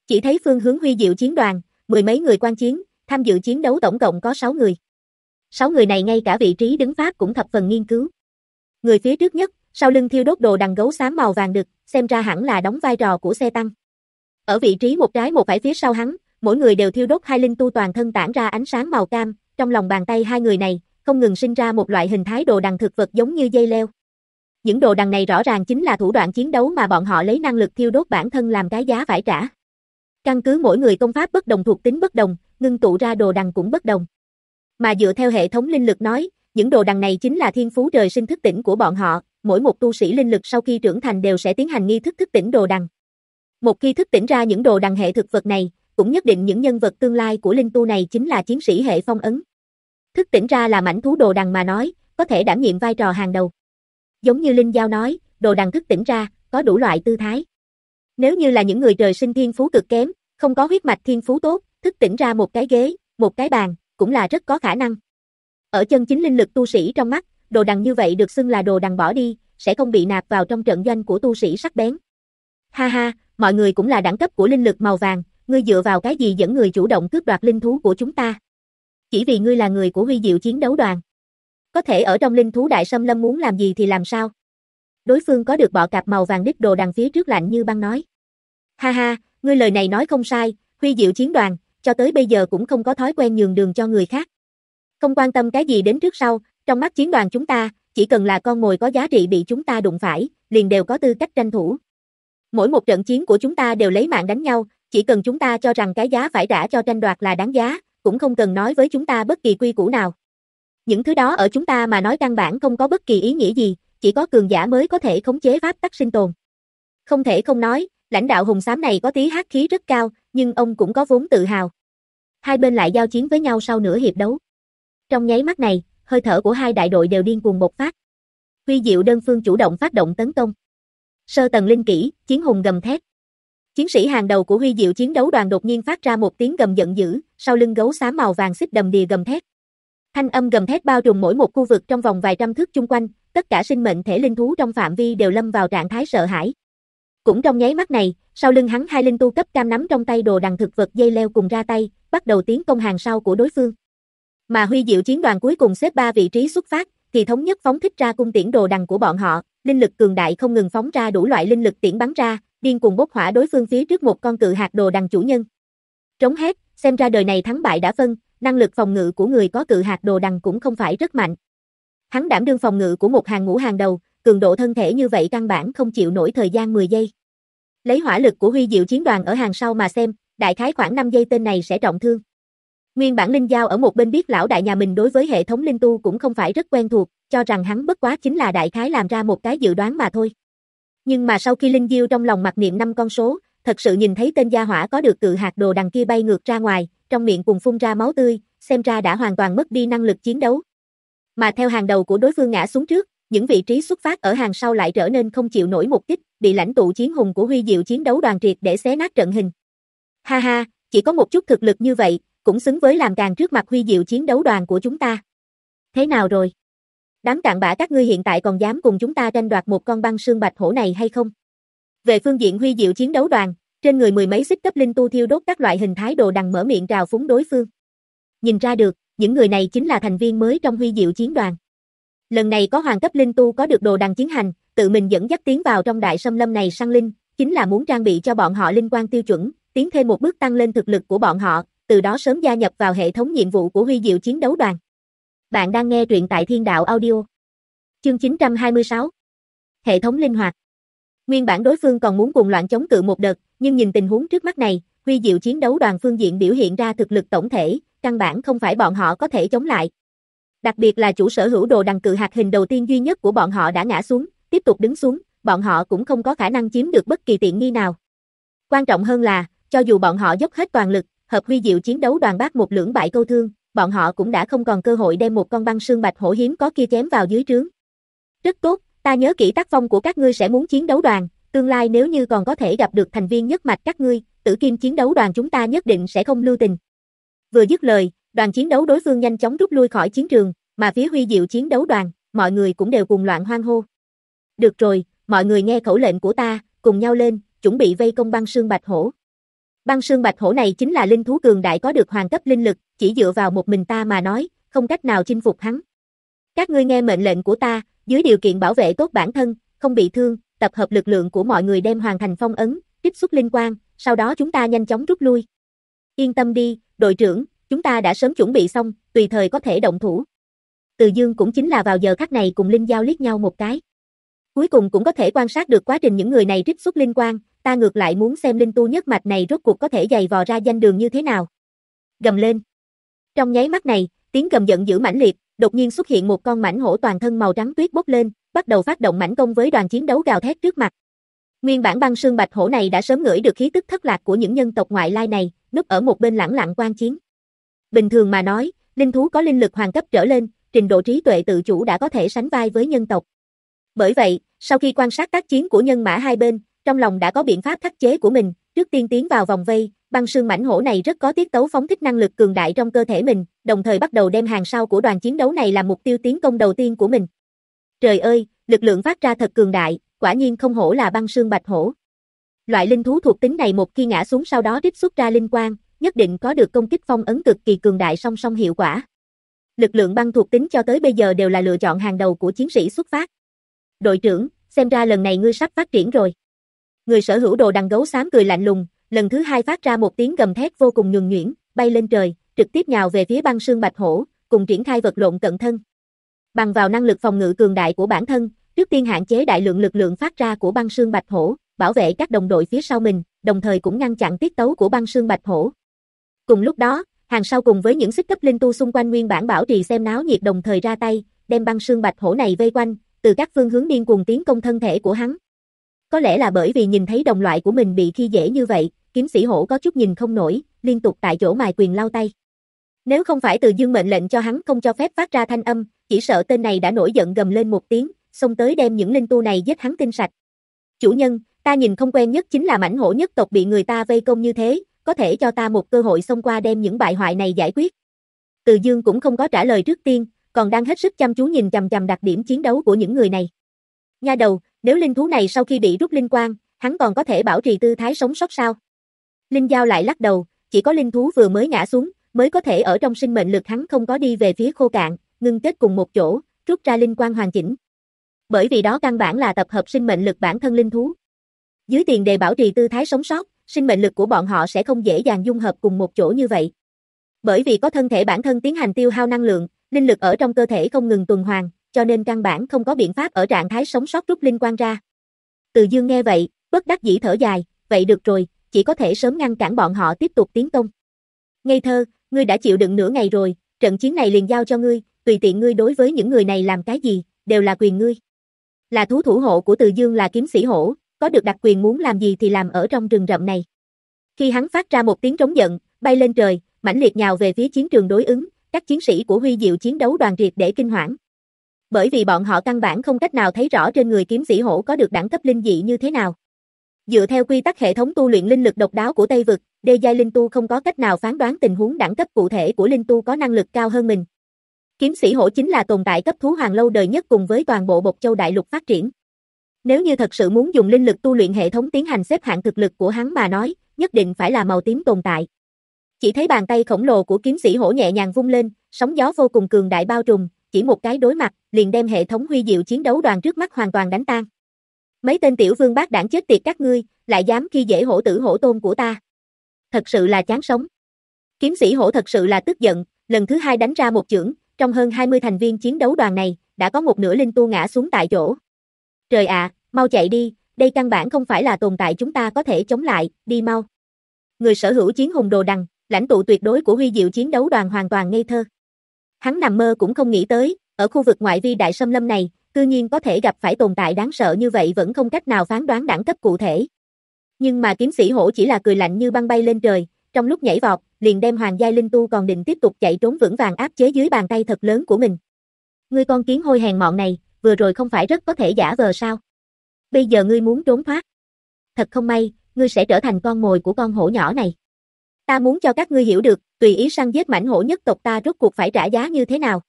Chỉ thấy phương hướng huy diệu chiến đoàn, mười mấy người quan chiến, tham dự chiến đấu tổng cộng có 6 người. 6 người này ngay cả vị trí đứng pháp cũng thập phần nghiên cứu. Người phía trước nhất, sau lưng thiêu đốt đồ đằng gấu xám màu vàng đực, xem ra hẳn là đóng vai trò của xe tăng. Ở vị trí một trái một phải phía sau hắn, mỗi người đều thiêu đốt hai linh tu toàn thân tản ra ánh sáng màu cam, trong lòng bàn tay hai người này, không ngừng sinh ra một loại hình thái đồ đằng thực vật giống như dây leo. Những đồ đằng này rõ ràng chính là thủ đoạn chiến đấu mà bọn họ lấy năng lực thiêu đốt bản thân làm cái giá phải trả. Căn cứ mỗi người công pháp bất đồng thuộc tính bất đồng, ngưng tụ ra đồ đằng cũng bất đồng. Mà dựa theo hệ thống linh lực nói, những đồ đằng này chính là thiên phú trời sinh thức tỉnh của bọn họ, mỗi một tu sĩ linh lực sau khi trưởng thành đều sẽ tiến hành nghi thức thức tỉnh đồ đằng. Một khi thức tỉnh ra những đồ đằng hệ thực vật này, cũng nhất định những nhân vật tương lai của linh tu này chính là chiến sĩ hệ phong ấn. Thức tỉnh ra là mảnh thú đồ đằng mà nói, có thể đảm nhiệm vai trò hàng đầu. Giống như Linh Giao nói, đồ đằng thức tỉnh ra, có đủ loại tư thái. Nếu như là những người trời sinh thiên phú cực kém, không có huyết mạch thiên phú tốt, thức tỉnh ra một cái ghế, một cái bàn, cũng là rất có khả năng. Ở chân chính linh lực tu sĩ trong mắt, đồ đằng như vậy được xưng là đồ đằng bỏ đi, sẽ không bị nạp vào trong trận doanh của tu sĩ sắc bén. Ha ha, mọi người cũng là đẳng cấp của linh lực màu vàng, ngươi dựa vào cái gì dẫn người chủ động cướp đoạt linh thú của chúng ta? Chỉ vì ngươi là người của huy diệu chiến đấu đoàn. Có thể ở trong linh thú đại sâm lâm muốn làm gì thì làm sao? Đối phương có được bọ cạp màu vàng đích đồ đằng phía trước lạnh như băng nói. Ha ha, ngươi lời này nói không sai, huy diệu chiến đoàn, cho tới bây giờ cũng không có thói quen nhường đường cho người khác. Không quan tâm cái gì đến trước sau, trong mắt chiến đoàn chúng ta, chỉ cần là con mồi có giá trị bị chúng ta đụng phải, liền đều có tư cách tranh thủ. Mỗi một trận chiến của chúng ta đều lấy mạng đánh nhau, chỉ cần chúng ta cho rằng cái giá phải trả cho tranh đoạt là đáng giá, cũng không cần nói với chúng ta bất kỳ quy củ nào. Những thứ đó ở chúng ta mà nói căn bản không có bất kỳ ý nghĩa gì, chỉ có cường giả mới có thể khống chế pháp tắc sinh tồn. Không thể không nói, lãnh đạo hùng xám này có tí hát khí rất cao, nhưng ông cũng có vốn tự hào. Hai bên lại giao chiến với nhau sau nửa hiệp đấu. Trong nháy mắt này, hơi thở của hai đại đội đều điên cuồng một phát. Huy Diệu đơn phương chủ động phát động tấn công. Sơ tầng linh kỹ, chiến hùng gầm thét. Chiến sĩ hàng đầu của Huy Diệu chiến đấu đoàn đột nhiên phát ra một tiếng gầm giận dữ, sau lưng gấu xám màu vàng xích đầm đìa gầm thét. Thanh âm gầm thét bao trùm mỗi một khu vực trong vòng vài trăm thước chung quanh, tất cả sinh mệnh thể linh thú trong phạm vi đều lâm vào trạng thái sợ hãi. Cũng trong nháy mắt này, sau lưng hắn hai linh tu cấp cam nắm trong tay đồ đằng thực vật dây leo cùng ra tay, bắt đầu tiến công hàng sau của đối phương. Mà Huy Diệu chiến đoàn cuối cùng xếp ba vị trí xuất phát, thì thống nhất phóng thích ra cung tiễn đồ đằng của bọn họ, linh lực cường đại không ngừng phóng ra đủ loại linh lực tiễn bắn ra, điên cùng bốc hỏa đối phương phía trước một con cự hạt đồ đằng chủ nhân. Trống hét, xem ra đời này thắng bại đã phân, năng lực phòng ngự của người có cự hạt đồ đằng cũng không phải rất mạnh. Hắn đảm đương phòng ngự của một hàng ngũ hàng đầu, cường độ thân thể như vậy căn bản không chịu nổi thời gian 10 giây. Lấy hỏa lực của Huy Diệu chiến đoàn ở hàng sau mà xem, đại khái khoảng 5 giây tên này sẽ trọng thương. Nguyên bản Linh Giao ở một bên biết lão đại nhà mình đối với hệ thống linh tu cũng không phải rất quen thuộc, cho rằng hắn bất quá chính là đại khái làm ra một cái dự đoán mà thôi. Nhưng mà sau khi Linh Diêu trong lòng mặc niệm năm con số, thật sự nhìn thấy tên gia hỏa có được cự hạt đồ đằng kia bay ngược ra ngoài, trong miệng cùng phun ra máu tươi, xem ra đã hoàn toàn mất đi năng lực chiến đấu. Mà theo hàng đầu của đối phương ngã xuống trước, những vị trí xuất phát ở hàng sau lại trở nên không chịu nổi một kích, bị lãnh tụ chiến hùng của Huy Diệu chiến đấu đoàn triệt để xé nát trận hình. Ha ha, chỉ có một chút thực lực như vậy, cũng xứng với làm càng trước mặt Huy Diệu chiến đấu đoàn của chúng ta. Thế nào rồi? Đám cạn bã các ngươi hiện tại còn dám cùng chúng ta tranh đoạt một con băng sương bạch hổ này hay không? Về phương diện Huy Diệu chiến đấu đoàn, trên người mười mấy xích cấp linh tu thiêu đốt các loại hình thái đồ đằng mở miệng trào phúng đối phương. Nhìn ra được, những người này chính là thành viên mới trong Huy Diệu chiến đoàn. Lần này có hoàng cấp linh tu có được đồ đằng chiến hành, tự mình dẫn dắt tiến vào trong đại sâm lâm này săn linh, chính là muốn trang bị cho bọn họ linh quan tiêu chuẩn, tiến thêm một bước tăng lên thực lực của bọn họ, từ đó sớm gia nhập vào hệ thống nhiệm vụ của Huy Diệu chiến đấu đoàn. Bạn đang nghe truyện tại Thiên Đạo Audio. Chương 926. Hệ thống linh hoạt. Nguyên bản đối phương còn muốn cùng loạn chống cự một đợt, nhưng nhìn tình huống trước mắt này, Huy Diệu chiến đấu đoàn phương diện biểu hiện ra thực lực tổng thể, căn bản không phải bọn họ có thể chống lại. Đặc biệt là chủ sở hữu đồ đằng cự hạt hình đầu tiên duy nhất của bọn họ đã ngã xuống, tiếp tục đứng xuống, bọn họ cũng không có khả năng chiếm được bất kỳ tiện nghi nào. Quan trọng hơn là, cho dù bọn họ dốc hết toàn lực, hợp huy diệu chiến đấu đoàn bác một lưỡng bại câu thương, bọn họ cũng đã không còn cơ hội đem một con băng sương bạch hổ hiếm có kia chém vào dưới trướng. Rất tốt, ta nhớ kỹ tác phong của các ngươi sẽ muốn chiến đấu đoàn, tương lai nếu như còn có thể gặp được thành viên nhất mạch các ngươi, tử kim chiến đấu đoàn chúng ta nhất định sẽ không lưu tình. Vừa dứt lời, đoàn chiến đấu đối phương nhanh chóng rút lui khỏi chiến trường, mà phía huy diệu chiến đấu đoàn, mọi người cũng đều cùng loạn hoang hô. Được rồi, mọi người nghe khẩu lệnh của ta, cùng nhau lên, chuẩn bị vây công băng sương bạch hổ. Băng sương bạch hổ này chính là linh thú cường đại có được hoàng cấp linh lực, chỉ dựa vào một mình ta mà nói, không cách nào chinh phục hắn. Các ngươi nghe mệnh lệnh của ta, dưới điều kiện bảo vệ tốt bản thân, không bị thương, tập hợp lực lượng của mọi người đem hoàn thành phong ấn, tiếp xúc linh quang, sau đó chúng ta nhanh chóng rút lui. Yên tâm đi, đội trưởng, chúng ta đã sớm chuẩn bị xong, tùy thời có thể động thủ. Từ Dương cũng chính là vào giờ khắc này cùng Linh Giao liếc nhau một cái. Cuối cùng cũng có thể quan sát được quá trình những người này trích xuất linh quang, ta ngược lại muốn xem linh tu nhất mạch này rốt cuộc có thể dày vò ra danh đường như thế nào. Gầm lên. Trong nháy mắt này, tiếng gầm giận dữ mãnh liệt, đột nhiên xuất hiện một con mảnh hổ toàn thân màu trắng tuyết bốc lên, bắt đầu phát động mảnh công với đoàn chiến đấu gào thét trước mặt. Nguyên bản băng sương bạch hổ này đã sớm ngửi được khí tức thất lạc của những nhân tộc ngoại lai này, núp ở một bên lẳng lặng quan chiến. Bình thường mà nói, linh thú có linh lực hoàng cấp trở lên, trình độ trí tuệ tự chủ đã có thể sánh vai với nhân tộc. Bởi vậy, sau khi quan sát tác chiến của nhân mã hai bên, trong lòng đã có biện pháp khắc chế của mình, trước tiên tiến vào vòng vây, băng sương mảnh hổ này rất có tiết tấu phóng thích năng lực cường đại trong cơ thể mình, đồng thời bắt đầu đem hàng sau của đoàn chiến đấu này làm mục tiêu tiến công đầu tiên của mình. Trời ơi, lực lượng phát ra thật cường đại, quả nhiên không hổ là băng sương bạch hổ. Loại linh thú thuộc tính này một khi ngã xuống sau đó tiếp xuất ra linh quang, nhất định có được công kích phong ấn cực kỳ cường đại song song hiệu quả. Lực lượng băng thuộc tính cho tới bây giờ đều là lựa chọn hàng đầu của chiến sĩ xuất phát. Đội trưởng, xem ra lần này ngươi sắp phát triển rồi. Người sở hữu đồ đằng gấu xám cười lạnh lùng, lần thứ hai phát ra một tiếng gầm thét vô cùng nhường nhuyễn, bay lên trời, trực tiếp nhào về phía băng sương bạch hổ, cùng triển khai vật lộn cận thân. Bằng vào năng lực phòng ngự cường đại của bản thân, trước tiên hạn chế đại lượng lực lượng phát ra của băng sương bạch hổ, bảo vệ các đồng đội phía sau mình, đồng thời cũng ngăn chặn tiết tấu của băng sương bạch hổ. Cùng lúc đó, hàng sau cùng với những xích cấp linh tu xung quanh nguyên bản bảo trì xem náo nhiệt đồng thời ra tay, đem băng sương bạch hổ này vây quanh, từ các phương hướng điên cuồng tiến công thân thể của hắn. Có lẽ là bởi vì nhìn thấy đồng loại của mình bị khi dễ như vậy, kiếm sĩ hổ có chút nhìn không nổi, liên tục tại chỗ mài quyền lau tay. Nếu không phải từ dương mệnh lệnh cho hắn không cho phép phát ra thanh âm, chỉ sợ tên này đã nổi giận gầm lên một tiếng, xông tới đem những linh tu này giết hắn tinh sạch. Chủ nhân, ta nhìn không quen nhất chính là mảnh hổ nhất tộc bị người ta vây công như thế, có thể cho ta một cơ hội xông qua đem những bại hoại này giải quyết. Từ Dương cũng không có trả lời trước tiên, còn đang hết sức chăm chú nhìn chằm chằm đặc điểm chiến đấu của những người này. Nha đầu, nếu linh thú này sau khi bị rút linh quang, hắn còn có thể bảo trì tư thái sống sót sao? Linh Giao lại lắc đầu, chỉ có linh thú vừa mới ngã xuống, mới có thể ở trong sinh mệnh lực hắn không có đi về phía khô cạn, ngưng kết cùng một chỗ, rút ra linh quang hoàn chỉnh. Bởi vì đó căn bản là tập hợp sinh mệnh lực bản thân linh thú. Dưới tiền đề bảo trì tư thái sống sót, sinh mệnh lực của bọn họ sẽ không dễ dàng dung hợp cùng một chỗ như vậy. Bởi vì có thân thể bản thân tiến hành tiêu hao năng lượng, linh lực ở trong cơ thể không ngừng tuần hoàn, cho nên căn bản không có biện pháp ở trạng thái sống sót rút linh quang ra. Từ Dương nghe vậy, bất đắc dĩ thở dài, vậy được rồi, chỉ có thể sớm ngăn cản bọn họ tiếp tục tiến công. Ngây thơ, ngươi đã chịu đựng nửa ngày rồi, trận chiến này liền giao cho ngươi, tùy tiện ngươi đối với những người này làm cái gì, đều là quyền ngươi. Là thú thủ hộ của Từ Dương là kiếm sĩ hổ, có được đặc quyền muốn làm gì thì làm ở trong rừng rậm này. Khi hắn phát ra một tiếng trống giận, bay lên trời, mãnh liệt nhào về phía chiến trường đối ứng, các chiến sĩ của Huy Diệu chiến đấu đoàn triệt để kinh hoảng. Bởi vì bọn họ căn bản không cách nào thấy rõ trên người kiếm sĩ hổ có được đẳng cấp linh dị như thế nào. Dựa theo quy tắc hệ thống tu luyện linh lực độc đáo của Tây vực, đê giai linh tu không có cách nào phán đoán tình huống đẳng cấp cụ thể của linh tu có năng lực cao hơn mình. Kiếm sĩ hổ chính là tồn tại cấp thú hoàng lâu đời nhất cùng với toàn bộ Bộc Châu đại lục phát triển. Nếu như thật sự muốn dùng linh lực tu luyện hệ thống tiến hành xếp hạng thực lực của hắn mà nói, nhất định phải là màu tím tồn tại. Chỉ thấy bàn tay khổng lồ của kiếm sĩ hổ nhẹ nhàng vung lên, sóng gió vô cùng cường đại bao trùm, chỉ một cái đối mặt, liền đem hệ thống huy diệu chiến đấu đoàn trước mắt hoàn toàn đánh tan. Mấy tên tiểu vương bác đảng chết tiệt các ngươi, lại dám khi dễ hổ tử hổ tôn của ta. Thật sự là chán sống. Kiếm sĩ hổ thật sự là tức giận, lần thứ hai đánh ra một chưởng, trong hơn 20 thành viên chiến đấu đoàn này, đã có một nửa linh tu ngã xuống tại chỗ. Trời ạ, mau chạy đi, đây căn bản không phải là tồn tại chúng ta có thể chống lại, đi mau. Người sở hữu chiến hùng đồ đằng, lãnh tụ tuyệt đối của huy diệu chiến đấu đoàn hoàn toàn ngây thơ. Hắn nằm mơ cũng không nghĩ tới, ở khu vực ngoại vi đại xâm lâm này, cư nhiên có thể gặp phải tồn tại đáng sợ như vậy vẫn không cách nào phán đoán đẳng cấp cụ thể. Nhưng mà kiếm sĩ hổ chỉ là cười lạnh như băng bay lên trời, trong lúc nhảy vọt, liền đem hoàng giai linh tu còn định tiếp tục chạy trốn vững vàng áp chế dưới bàn tay thật lớn của mình. Ngươi con kiến hôi hèn mọn này, vừa rồi không phải rất có thể giả vờ sao? Bây giờ ngươi muốn trốn thoát. Thật không may, ngươi sẽ trở thành con mồi của con hổ nhỏ này. Ta muốn cho các ngươi hiểu được, tùy ý săn giết mảnh hổ nhất tộc ta rốt cuộc phải trả giá như thế nào.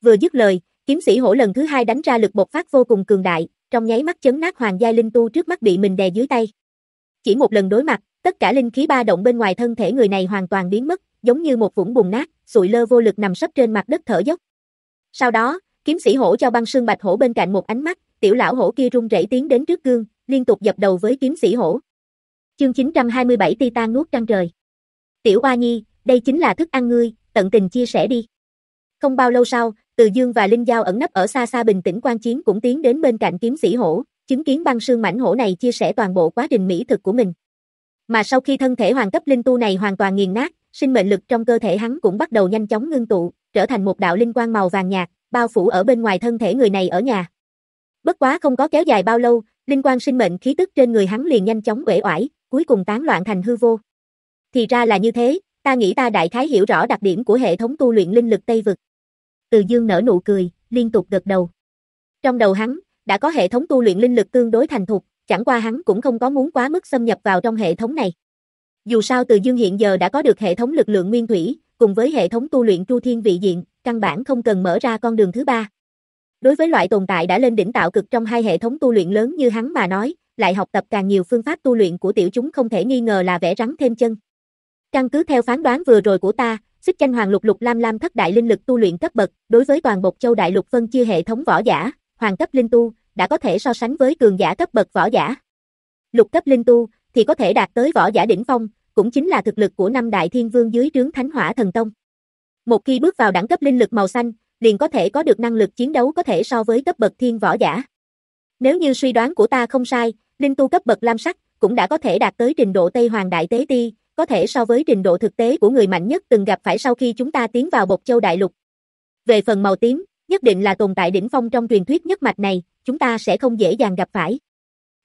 Vừa dứt lời, kiếm sĩ hổ lần thứ hai đánh ra lực bộc phát vô cùng cường đại, trong nháy mắt chấn nát hoàng gia linh tu trước mắt bị mình đè dưới tay. Chỉ một lần đối mặt, tất cả linh khí ba động bên ngoài thân thể người này hoàn toàn biến mất, giống như một vũng bùn nát, sụi lơ vô lực nằm sấp trên mặt đất thở dốc. Sau đó, kiếm sĩ hổ cho băng sương bạch hổ bên cạnh một ánh mắt, tiểu lão hổ kia run rẩy tiến đến trước gương, liên tục dập đầu với kiếm sĩ hổ. Chương 927 Titan nuốt trăng trời. Tiểu Oa Nhi, đây chính là thức ăn ngươi, tận tình chia sẻ đi. Không bao lâu sau, Từ Dương và Linh Giao ẩn nấp ở xa xa bình tĩnh quan chiến cũng tiến đến bên cạnh kiếm sĩ hổ, chứng kiến băng sương mảnh hổ này chia sẻ toàn bộ quá trình mỹ thực của mình. Mà sau khi thân thể hoàng cấp linh tu này hoàn toàn nghiền nát, sinh mệnh lực trong cơ thể hắn cũng bắt đầu nhanh chóng ngưng tụ, trở thành một đạo linh quang màu vàng nhạt, bao phủ ở bên ngoài thân thể người này ở nhà. Bất quá không có kéo dài bao lâu, linh quan sinh mệnh khí tức trên người hắn liền nhanh chóng uể oải, cuối cùng tán loạn thành hư vô. Thì ra là như thế, ta nghĩ ta đại khái hiểu rõ đặc điểm của hệ thống tu luyện linh lực Tây vực. Từ Dương nở nụ cười, liên tục gật đầu. Trong đầu hắn, đã có hệ thống tu luyện linh lực tương đối thành thục, chẳng qua hắn cũng không có muốn quá mức xâm nhập vào trong hệ thống này. Dù sao Từ Dương hiện giờ đã có được hệ thống lực lượng nguyên thủy, cùng với hệ thống tu luyện chu thiên vị diện, căn bản không cần mở ra con đường thứ ba. Đối với loại tồn tại đã lên đỉnh tạo cực trong hai hệ thống tu luyện lớn như hắn mà nói, lại học tập càng nhiều phương pháp tu luyện của tiểu chúng không thể nghi ngờ là vẽ rắn thêm chân. Căn cứ theo phán đoán vừa rồi của ta, xích tranh hoàng lục lục lam lam thất đại linh lực tu luyện cấp bậc, đối với toàn bộ châu đại lục phân chia hệ thống võ giả, hoàng cấp linh tu, đã có thể so sánh với cường giả cấp bậc võ giả. Lục cấp linh tu, thì có thể đạt tới võ giả đỉnh phong, cũng chính là thực lực của năm đại thiên vương dưới trướng thánh hỏa thần tông. Một khi bước vào đẳng cấp linh lực màu xanh, liền có thể có được năng lực chiến đấu có thể so với cấp bậc thiên võ giả. Nếu như suy đoán của ta không sai, linh tu cấp bậc lam sắc cũng đã có thể đạt tới trình độ Tây Hoàng Đại Tế Ti, có thể so với trình độ thực tế của người mạnh nhất từng gặp phải sau khi chúng ta tiến vào Bộc Châu Đại Lục. Về phần màu tím, nhất định là tồn tại đỉnh phong trong truyền thuyết nhất mạch này, chúng ta sẽ không dễ dàng gặp phải.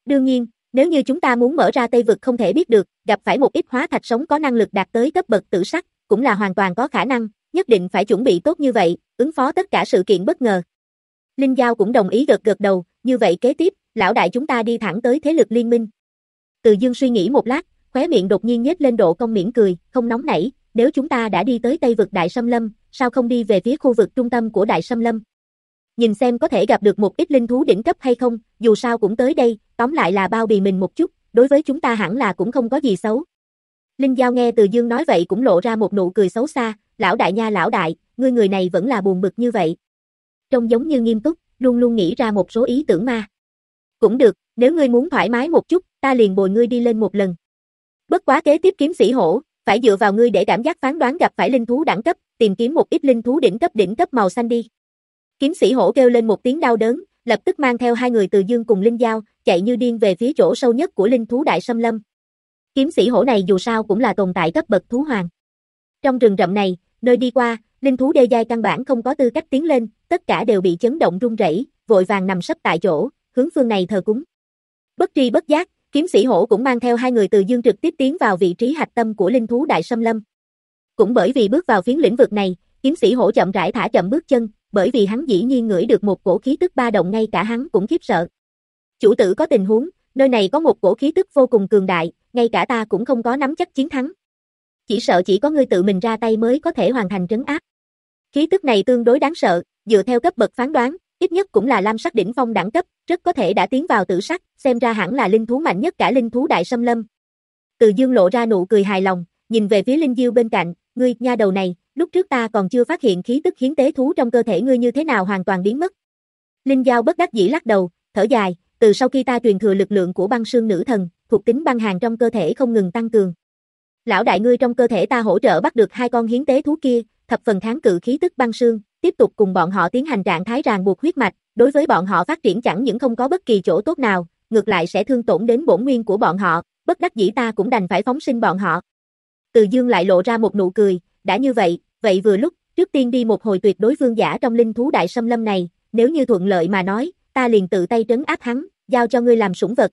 Đương nhiên, nếu như chúng ta muốn mở ra Tây vực không thể biết được, gặp phải một ít hóa thạch sống có năng lực đạt tới cấp bậc tử sắc, cũng là hoàn toàn có khả năng, nhất định phải chuẩn bị tốt như vậy, ứng phó tất cả sự kiện bất ngờ. Linh Giao cũng đồng ý gật gật đầu, như vậy kế tiếp, lão đại chúng ta đi thẳng tới thế lực liên minh. Từ Dương suy nghĩ một lát, khóe miệng đột nhiên nhếch lên độ công miễn cười, không nóng nảy, nếu chúng ta đã đi tới Tây vực Đại Sâm Lâm, sao không đi về phía khu vực trung tâm của Đại Sâm Lâm? Nhìn xem có thể gặp được một ít linh thú đỉnh cấp hay không, dù sao cũng tới đây, tóm lại là bao bì mình một chút, đối với chúng ta hẳn là cũng không có gì xấu. Linh Giao nghe Từ Dương nói vậy cũng lộ ra một nụ cười xấu xa, lão đại nha lão đại, ngươi người này vẫn là buồn bực như vậy. Trông giống như nghiêm túc, luôn luôn nghĩ ra một số ý tưởng ma. Cũng được, nếu ngươi muốn thoải mái một chút, ta liền bồi ngươi đi lên một lần. Bất quá kế tiếp kiếm sĩ hổ, phải dựa vào ngươi để cảm giác phán đoán gặp phải linh thú đẳng cấp, tìm kiếm một ít linh thú đỉnh cấp đỉnh cấp màu xanh đi. Kiếm sĩ hổ kêu lên một tiếng đau đớn, lập tức mang theo hai người từ dương cùng linh giao, chạy như điên về phía chỗ sâu nhất của linh thú đại sâm lâm. Kiếm sĩ hổ này dù sao cũng là tồn tại cấp bậc thú hoàng. Trong rừng rậm này, nơi đi qua, linh thú đê giai căn bản không có tư cách tiến lên, tất cả đều bị chấn động run rẩy, vội vàng nằm sấp tại chỗ, hướng phương này thờ cúng. Bất tri bất giác, kiếm sĩ hổ cũng mang theo hai người từ dương trực tiếp tiến vào vị trí hạch tâm của linh thú đại sâm lâm. Cũng bởi vì bước vào phiến lĩnh vực này, kiếm sĩ hổ chậm rãi thả chậm bước chân, bởi vì hắn dĩ nhiên ngửi được một cổ khí tức ba động ngay cả hắn cũng khiếp sợ. Chủ tử có tình huống, nơi này có một cổ khí tức vô cùng cường đại, ngay cả ta cũng không có nắm chắc chiến thắng. Chỉ sợ chỉ có ngươi tự mình ra tay mới có thể hoàn thành trấn áp. Khí tức này tương đối đáng sợ, dựa theo cấp bậc phán đoán, ít nhất cũng là lam sắc đỉnh phong đẳng cấp, rất có thể đã tiến vào tử sắc, xem ra hẳn là linh thú mạnh nhất cả linh thú đại sâm lâm. Từ Dương lộ ra nụ cười hài lòng, nhìn về phía Linh Diêu bên cạnh, ngươi, nha đầu này, lúc trước ta còn chưa phát hiện khí tức hiến tế thú trong cơ thể ngươi như thế nào hoàn toàn biến mất. Linh Giao bất đắc dĩ lắc đầu, thở dài, từ sau khi ta truyền thừa lực lượng của băng sương nữ thần, thuộc tính băng hàng trong cơ thể không ngừng tăng cường. Lão đại ngươi trong cơ thể ta hỗ trợ bắt được hai con hiến tế thú kia, thập phần kháng cự khí tức băng sương, tiếp tục cùng bọn họ tiến hành trạng thái ràng buộc huyết mạch, đối với bọn họ phát triển chẳng những không có bất kỳ chỗ tốt nào, ngược lại sẽ thương tổn đến bổn nguyên của bọn họ, bất đắc dĩ ta cũng đành phải phóng sinh bọn họ. Từ Dương lại lộ ra một nụ cười, đã như vậy, vậy vừa lúc, trước tiên đi một hồi tuyệt đối vương giả trong linh thú đại xâm lâm này, nếu như thuận lợi mà nói, ta liền tự tay trấn áp hắn, giao cho ngươi làm sủng vật.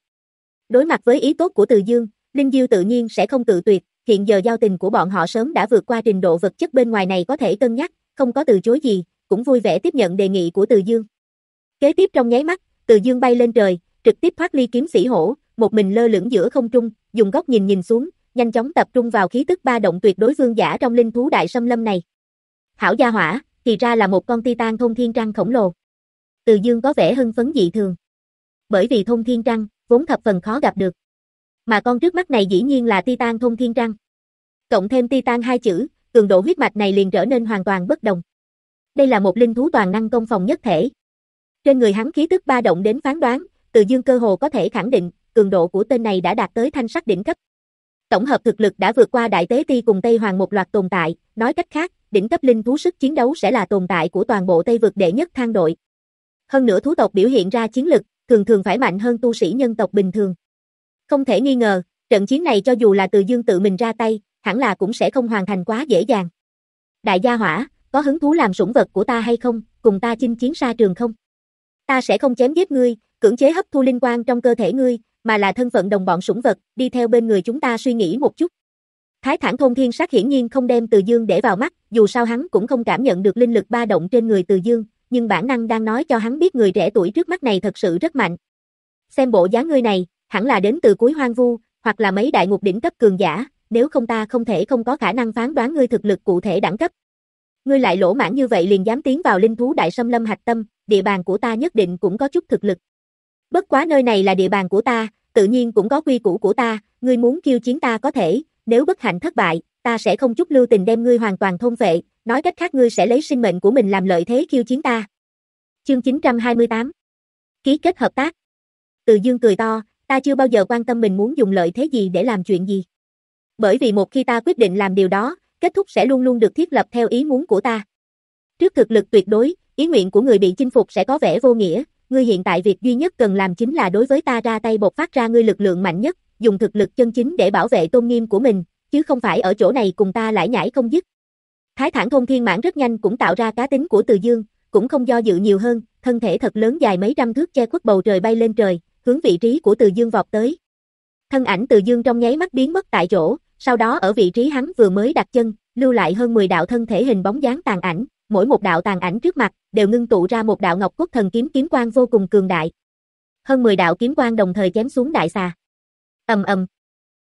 Đối mặt với ý tốt của Từ Dương, Linh Diêu tự nhiên sẽ không tự tuyệt, hiện giờ giao tình của bọn họ sớm đã vượt qua trình độ vật chất bên ngoài này có thể cân nhắc, không có từ chối gì, cũng vui vẻ tiếp nhận đề nghị của Từ Dương. Kế tiếp trong nháy mắt, Từ Dương bay lên trời, trực tiếp thoát ly kiếm sĩ hổ, một mình lơ lửng giữa không trung, dùng góc nhìn nhìn xuống, nhanh chóng tập trung vào khí tức ba động tuyệt đối vương giả trong linh thú đại xâm lâm này. Hảo gia hỏa, thì ra là một con titan thông thiên trăng khổng lồ. Từ dương có vẻ hưng phấn dị thường. Bởi vì thông thiên trăng, vốn thập phần khó gặp được. Mà con trước mắt này dĩ nhiên là titan Thông thiên trăng. Cộng thêm titan hai chữ, cường độ huyết mạch này liền trở nên hoàn toàn bất đồng. Đây là một linh thú toàn năng công phòng nhất thể. Trên người hắn khí tức ba động đến phán đoán, Từ Dương cơ hồ có thể khẳng định, cường độ của tên này đã đạt tới thanh sắc đỉnh cấp. Tổng hợp thực lực đã vượt qua Đại Tế Ti cùng Tây Hoàng một loạt tồn tại, nói cách khác, đỉnh cấp linh thú sức chiến đấu sẽ là tồn tại của toàn bộ Tây vực đệ nhất thang đội. Hơn nữa thú tộc biểu hiện ra chiến lực, thường thường phải mạnh hơn tu sĩ nhân tộc bình thường. Không thể nghi ngờ, trận chiến này cho dù là Từ Dương tự mình ra tay, hẳn là cũng sẽ không hoàn thành quá dễ dàng. Đại gia hỏa, có hứng thú làm sủng vật của ta hay không, cùng ta chinh chiến xa trường không? Ta sẽ không chém giết ngươi, cưỡng chế hấp thu linh quan trong cơ thể ngươi, mà là thân phận đồng bọn sủng vật, đi theo bên người chúng ta suy nghĩ một chút. Thái thản thôn thiên sát hiển nhiên không đem Từ Dương để vào mắt, dù sao hắn cũng không cảm nhận được linh lực ba động trên người Từ Dương, nhưng bản năng đang nói cho hắn biết người trẻ tuổi trước mắt này thật sự rất mạnh. Xem bộ dáng ngươi này, hẳn là đến từ cuối hoang vu, hoặc là mấy đại ngục đỉnh cấp cường giả, nếu không ta không thể không có khả năng phán đoán ngươi thực lực cụ thể đẳng cấp. Ngươi lại lỗ mãn như vậy liền dám tiến vào linh thú đại xâm lâm hạch tâm, địa bàn của ta nhất định cũng có chút thực lực. Bất quá nơi này là địa bàn của ta, tự nhiên cũng có quy củ của ta, ngươi muốn khiêu chiến ta có thể, nếu bất hạnh thất bại, ta sẽ không chút lưu tình đem ngươi hoàn toàn thôn vệ, nói cách khác ngươi sẽ lấy sinh mệnh của mình làm lợi thế khiêu chiến ta. Chương 928 Ký kết hợp tác Từ dương cười to, ta chưa bao giờ quan tâm mình muốn dùng lợi thế gì để làm chuyện gì. Bởi vì một khi ta quyết định làm điều đó, kết thúc sẽ luôn luôn được thiết lập theo ý muốn của ta. Trước thực lực tuyệt đối, ý nguyện của người bị chinh phục sẽ có vẻ vô nghĩa, ngươi hiện tại việc duy nhất cần làm chính là đối với ta ra tay bộc phát ra ngươi lực lượng mạnh nhất, dùng thực lực chân chính để bảo vệ tôn nghiêm của mình, chứ không phải ở chỗ này cùng ta lải nhải không dứt. Thái thản thôn thiên mãn rất nhanh cũng tạo ra cá tính của Từ Dương, cũng không do dự nhiều hơn, thân thể thật lớn dài mấy trăm thước che khuất bầu trời bay lên trời, hướng vị trí của Từ Dương vọt tới. Thân ảnh Từ Dương trong nháy mắt biến mất tại chỗ, sau đó ở vị trí hắn vừa mới đặt chân, lưu lại hơn 10 đạo thân thể hình bóng dáng tàn ảnh, mỗi một đạo tàn ảnh trước mặt đều ngưng tụ ra một đạo ngọc cốt thần kiếm kiếm quang vô cùng cường đại. Hơn 10 đạo kiếm quang đồng thời chém xuống đại xà. Ầm ầm.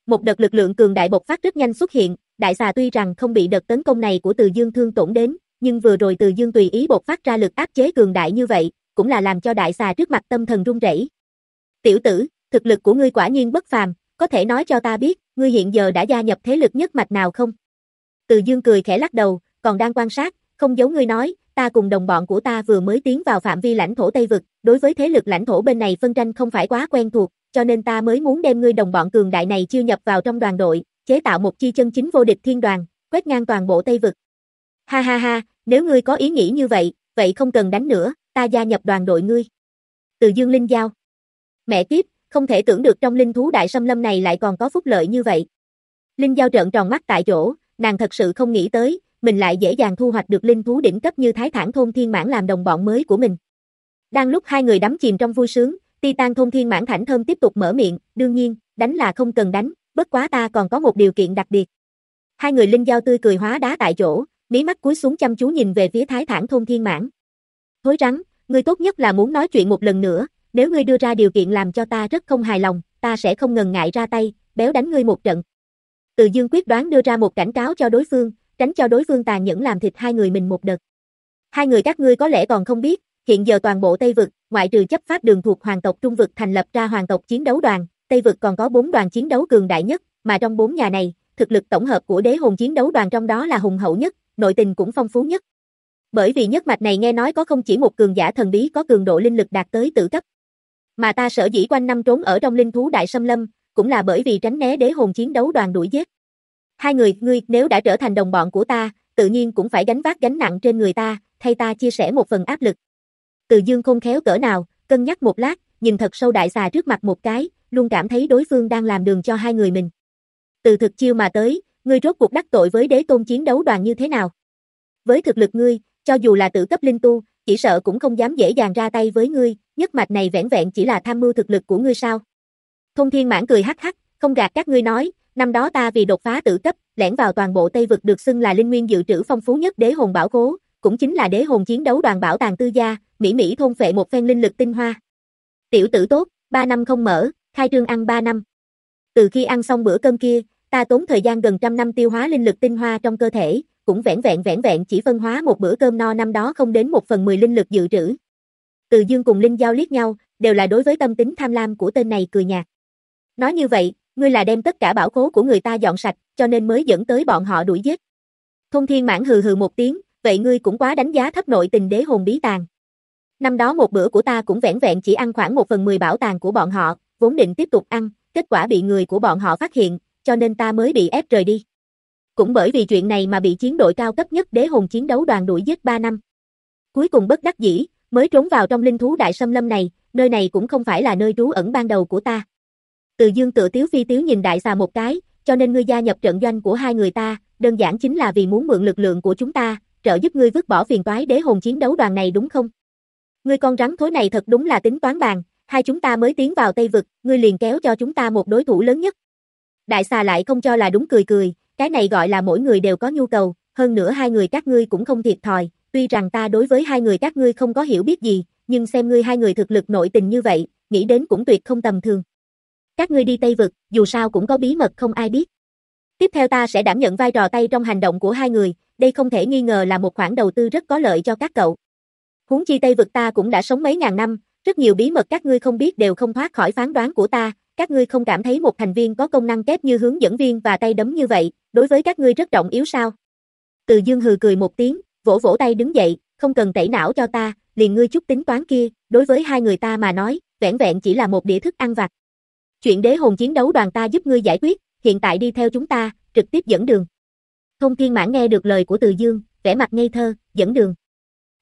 Một đợt lực lượng cường đại bộc phát rất nhanh xuất hiện, đại xà tuy rằng không bị đợt tấn công này của Từ Dương thương tổn đến, nhưng vừa rồi Từ Dương tùy ý bộc phát ra lực áp chế cường đại như vậy, cũng là làm cho đại xà trước mặt tâm thần run rẩy. Tiểu tử, thực lực của ngươi quả nhiên bất phàm, có thể nói cho ta biết, ngươi hiện giờ đã gia nhập thế lực nhất mạch nào không? Từ Dương cười khẽ lắc đầu, còn đang quan sát, không giấu ngươi nói, ta cùng đồng bọn của ta vừa mới tiến vào phạm vi lãnh thổ Tây Vực, đối với thế lực lãnh thổ bên này phân tranh không phải quá quen thuộc, cho nên ta mới muốn đem ngươi đồng bọn cường đại này chiêu nhập vào trong đoàn đội, chế tạo một chi chân chính vô địch thiên đoàn, quét ngang toàn bộ Tây Vực. Ha ha ha, nếu ngươi có ý nghĩ như vậy, vậy không cần đánh nữa, ta gia nhập đoàn đội ngươi. Từ Dương Linh Giao Mẹ tiếp, không thể tưởng được trong linh thú đại xâm lâm này lại còn có phúc lợi như vậy. Linh Giao trợn tròn mắt tại chỗ, nàng thật sự không nghĩ tới, mình lại dễ dàng thu hoạch được linh thú đỉnh cấp như Thái Thản thôn thiên mãn làm đồng bọn mới của mình. Đang lúc hai người đắm chìm trong vui sướng, Titan thôn thiên mãn thảnh thơm tiếp tục mở miệng, đương nhiên, đánh là không cần đánh, bất quá ta còn có một điều kiện đặc biệt. Hai người linh giao tươi cười hóa đá tại chỗ, mí mắt cúi xuống chăm chú nhìn về phía Thái Thản thôn thiên mãn. Thối rắn, ngươi tốt nhất là muốn nói chuyện một lần nữa, nếu ngươi đưa ra điều kiện làm cho ta rất không hài lòng, ta sẽ không ngần ngại ra tay, béo đánh ngươi một trận. Từ Dương quyết đoán đưa ra một cảnh cáo cho đối phương, tránh cho đối phương tàn nhẫn làm thịt hai người mình một đợt. Hai người các ngươi có lẽ còn không biết, hiện giờ toàn bộ Tây vực, ngoại trừ chấp pháp đường thuộc hoàng tộc Trung vực thành lập ra hoàng tộc chiến đấu đoàn, Tây vực còn có bốn đoàn chiến đấu cường đại nhất, mà trong bốn nhà này, thực lực tổng hợp của đế hồn chiến đấu đoàn trong đó là hùng hậu nhất, nội tình cũng phong phú nhất. Bởi vì nhất mạch này nghe nói có không chỉ một cường giả thần bí có cường độ linh lực đạt tới tử cấp. Mà ta sở dĩ quanh năm trốn ở trong linh thú đại xâm lâm, cũng là bởi vì tránh né đế hồn chiến đấu đoàn đuổi giết. Hai người, ngươi, nếu đã trở thành đồng bọn của ta, tự nhiên cũng phải gánh vác gánh nặng trên người ta, thay ta chia sẻ một phần áp lực. Từ dương không khéo cỡ nào, cân nhắc một lát, nhìn thật sâu đại xà trước mặt một cái, luôn cảm thấy đối phương đang làm đường cho hai người mình. Từ thực chiêu mà tới, ngươi rốt cuộc đắc tội với đế tôn chiến đấu đoàn như thế nào? Với thực lực ngươi, cho dù là tự cấp linh tu, chỉ sợ cũng không dám dễ dàng ra tay với ngươi, nhất mạch này vẻn vẹn chỉ là tham mưu thực lực của ngươi sao? Thông thiên mãn cười hắc hắc, không gạt các ngươi nói, năm đó ta vì đột phá tử cấp, lẻn vào toàn bộ Tây vực được xưng là linh nguyên dự trữ phong phú nhất đế hồn bảo cố, cũng chính là đế hồn chiến đấu đoàn bảo tàng tư gia, mỹ mỹ thôn phệ một phen linh lực tinh hoa. Tiểu tử tốt, ba năm không mở, khai trương ăn ba năm. Từ khi ăn xong bữa cơm kia, ta tốn thời gian gần trăm năm tiêu hóa linh lực tinh hoa trong cơ thể, cũng vẹn vẹn vẹn vẹn chỉ phân hóa một bữa cơm no năm đó không đến một phần mười linh lực dự trữ. Từ Dương cùng Linh Giao liếc nhau, đều là đối với tâm tính tham lam của tên này cười nhạt. Nói như vậy, ngươi là đem tất cả bảo khố của người ta dọn sạch, cho nên mới dẫn tới bọn họ đuổi giết. Thông Thiên Mãn hừ hừ một tiếng, vậy ngươi cũng quá đánh giá thấp nội tình đế hồn bí tàng. Năm đó một bữa của ta cũng vẹn vẹn chỉ ăn khoảng một phần mười bảo tàng của bọn họ, vốn định tiếp tục ăn, kết quả bị người của bọn họ phát hiện, cho nên ta mới bị ép rời đi. Cũng bởi vì chuyện này mà bị chiến đội cao cấp nhất đế hồn chiến đấu đoàn đuổi giết 3 năm. Cuối cùng bất đắc dĩ, mới trốn vào trong linh thú đại sâm lâm này, nơi này cũng không phải là nơi trú ẩn ban đầu của ta. Từ dương tự tiếu phi tiếu nhìn đại xà một cái, cho nên ngươi gia nhập trận doanh của hai người ta, đơn giản chính là vì muốn mượn lực lượng của chúng ta, trợ giúp ngươi vứt bỏ phiền toái đế hồn chiến đấu đoàn này đúng không? Ngươi con rắn thối này thật đúng là tính toán bàn, hai chúng ta mới tiến vào Tây Vực, ngươi liền kéo cho chúng ta một đối thủ lớn nhất. Đại xà lại không cho là đúng cười cười, cái này gọi là mỗi người đều có nhu cầu, hơn nữa hai người các ngươi cũng không thiệt thòi, tuy rằng ta đối với hai người các ngươi không có hiểu biết gì, nhưng xem ngươi hai người thực lực nội tình như vậy, nghĩ đến cũng tuyệt không tầm thường. Các ngươi đi Tây Vực, dù sao cũng có bí mật không ai biết. Tiếp theo ta sẽ đảm nhận vai trò tay trong hành động của hai người, đây không thể nghi ngờ là một khoản đầu tư rất có lợi cho các cậu. Huống chi Tây Vực ta cũng đã sống mấy ngàn năm, rất nhiều bí mật các ngươi không biết đều không thoát khỏi phán đoán của ta, các ngươi không cảm thấy một thành viên có công năng kép như hướng dẫn viên và tay đấm như vậy, đối với các ngươi rất trọng yếu sao? Từ Dương hừ cười một tiếng, vỗ vỗ tay đứng dậy, không cần tẩy não cho ta, liền ngươi chút tính toán kia, đối với hai người ta mà nói, vẻn vẹn chỉ là một đĩa thức ăn vặt. Chuyện đế hồn chiến đấu đoàn ta giúp ngươi giải quyết, hiện tại đi theo chúng ta, trực tiếp dẫn đường. Thông Thiên Mãn nghe được lời của Từ Dương, vẻ mặt ngây thơ, dẫn đường.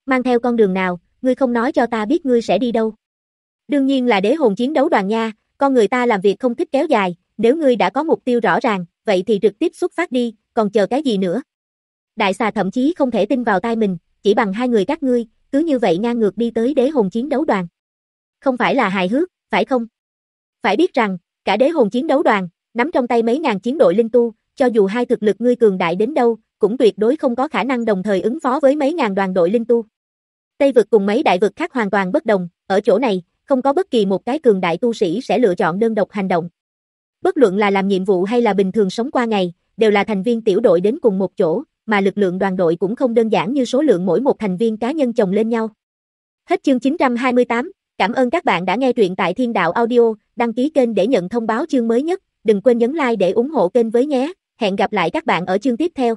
Mang theo con đường nào, ngươi không nói cho ta biết ngươi sẽ đi đâu. Đương nhiên là đế hồn chiến đấu đoàn nha, con người ta làm việc không thích kéo dài, nếu ngươi đã có mục tiêu rõ ràng, vậy thì trực tiếp xuất phát đi, còn chờ cái gì nữa. Đại xà thậm chí không thể tin vào tai mình, chỉ bằng hai người các ngươi, cứ như vậy ngang ngược đi tới đế hồn chiến đấu đoàn. Không phải là hài hước, phải không? Phải biết rằng, cả đế hồn chiến đấu đoàn, nắm trong tay mấy ngàn chiến đội linh tu, cho dù hai thực lực ngươi cường đại đến đâu, cũng tuyệt đối không có khả năng đồng thời ứng phó với mấy ngàn đoàn đội linh tu. Tây vực cùng mấy đại vực khác hoàn toàn bất đồng, ở chỗ này, không có bất kỳ một cái cường đại tu sĩ sẽ lựa chọn đơn độc hành động. Bất luận là làm nhiệm vụ hay là bình thường sống qua ngày, đều là thành viên tiểu đội đến cùng một chỗ, mà lực lượng đoàn đội cũng không đơn giản như số lượng mỗi một thành viên cá nhân chồng lên nhau. Hết chương 928, cảm ơn các bạn đã nghe truyện tại Thiên Đạo Audio, đăng ký kênh để nhận thông báo chương mới nhất, đừng quên nhấn like để ủng hộ kênh với nhé, hẹn gặp lại các bạn ở chương tiếp theo.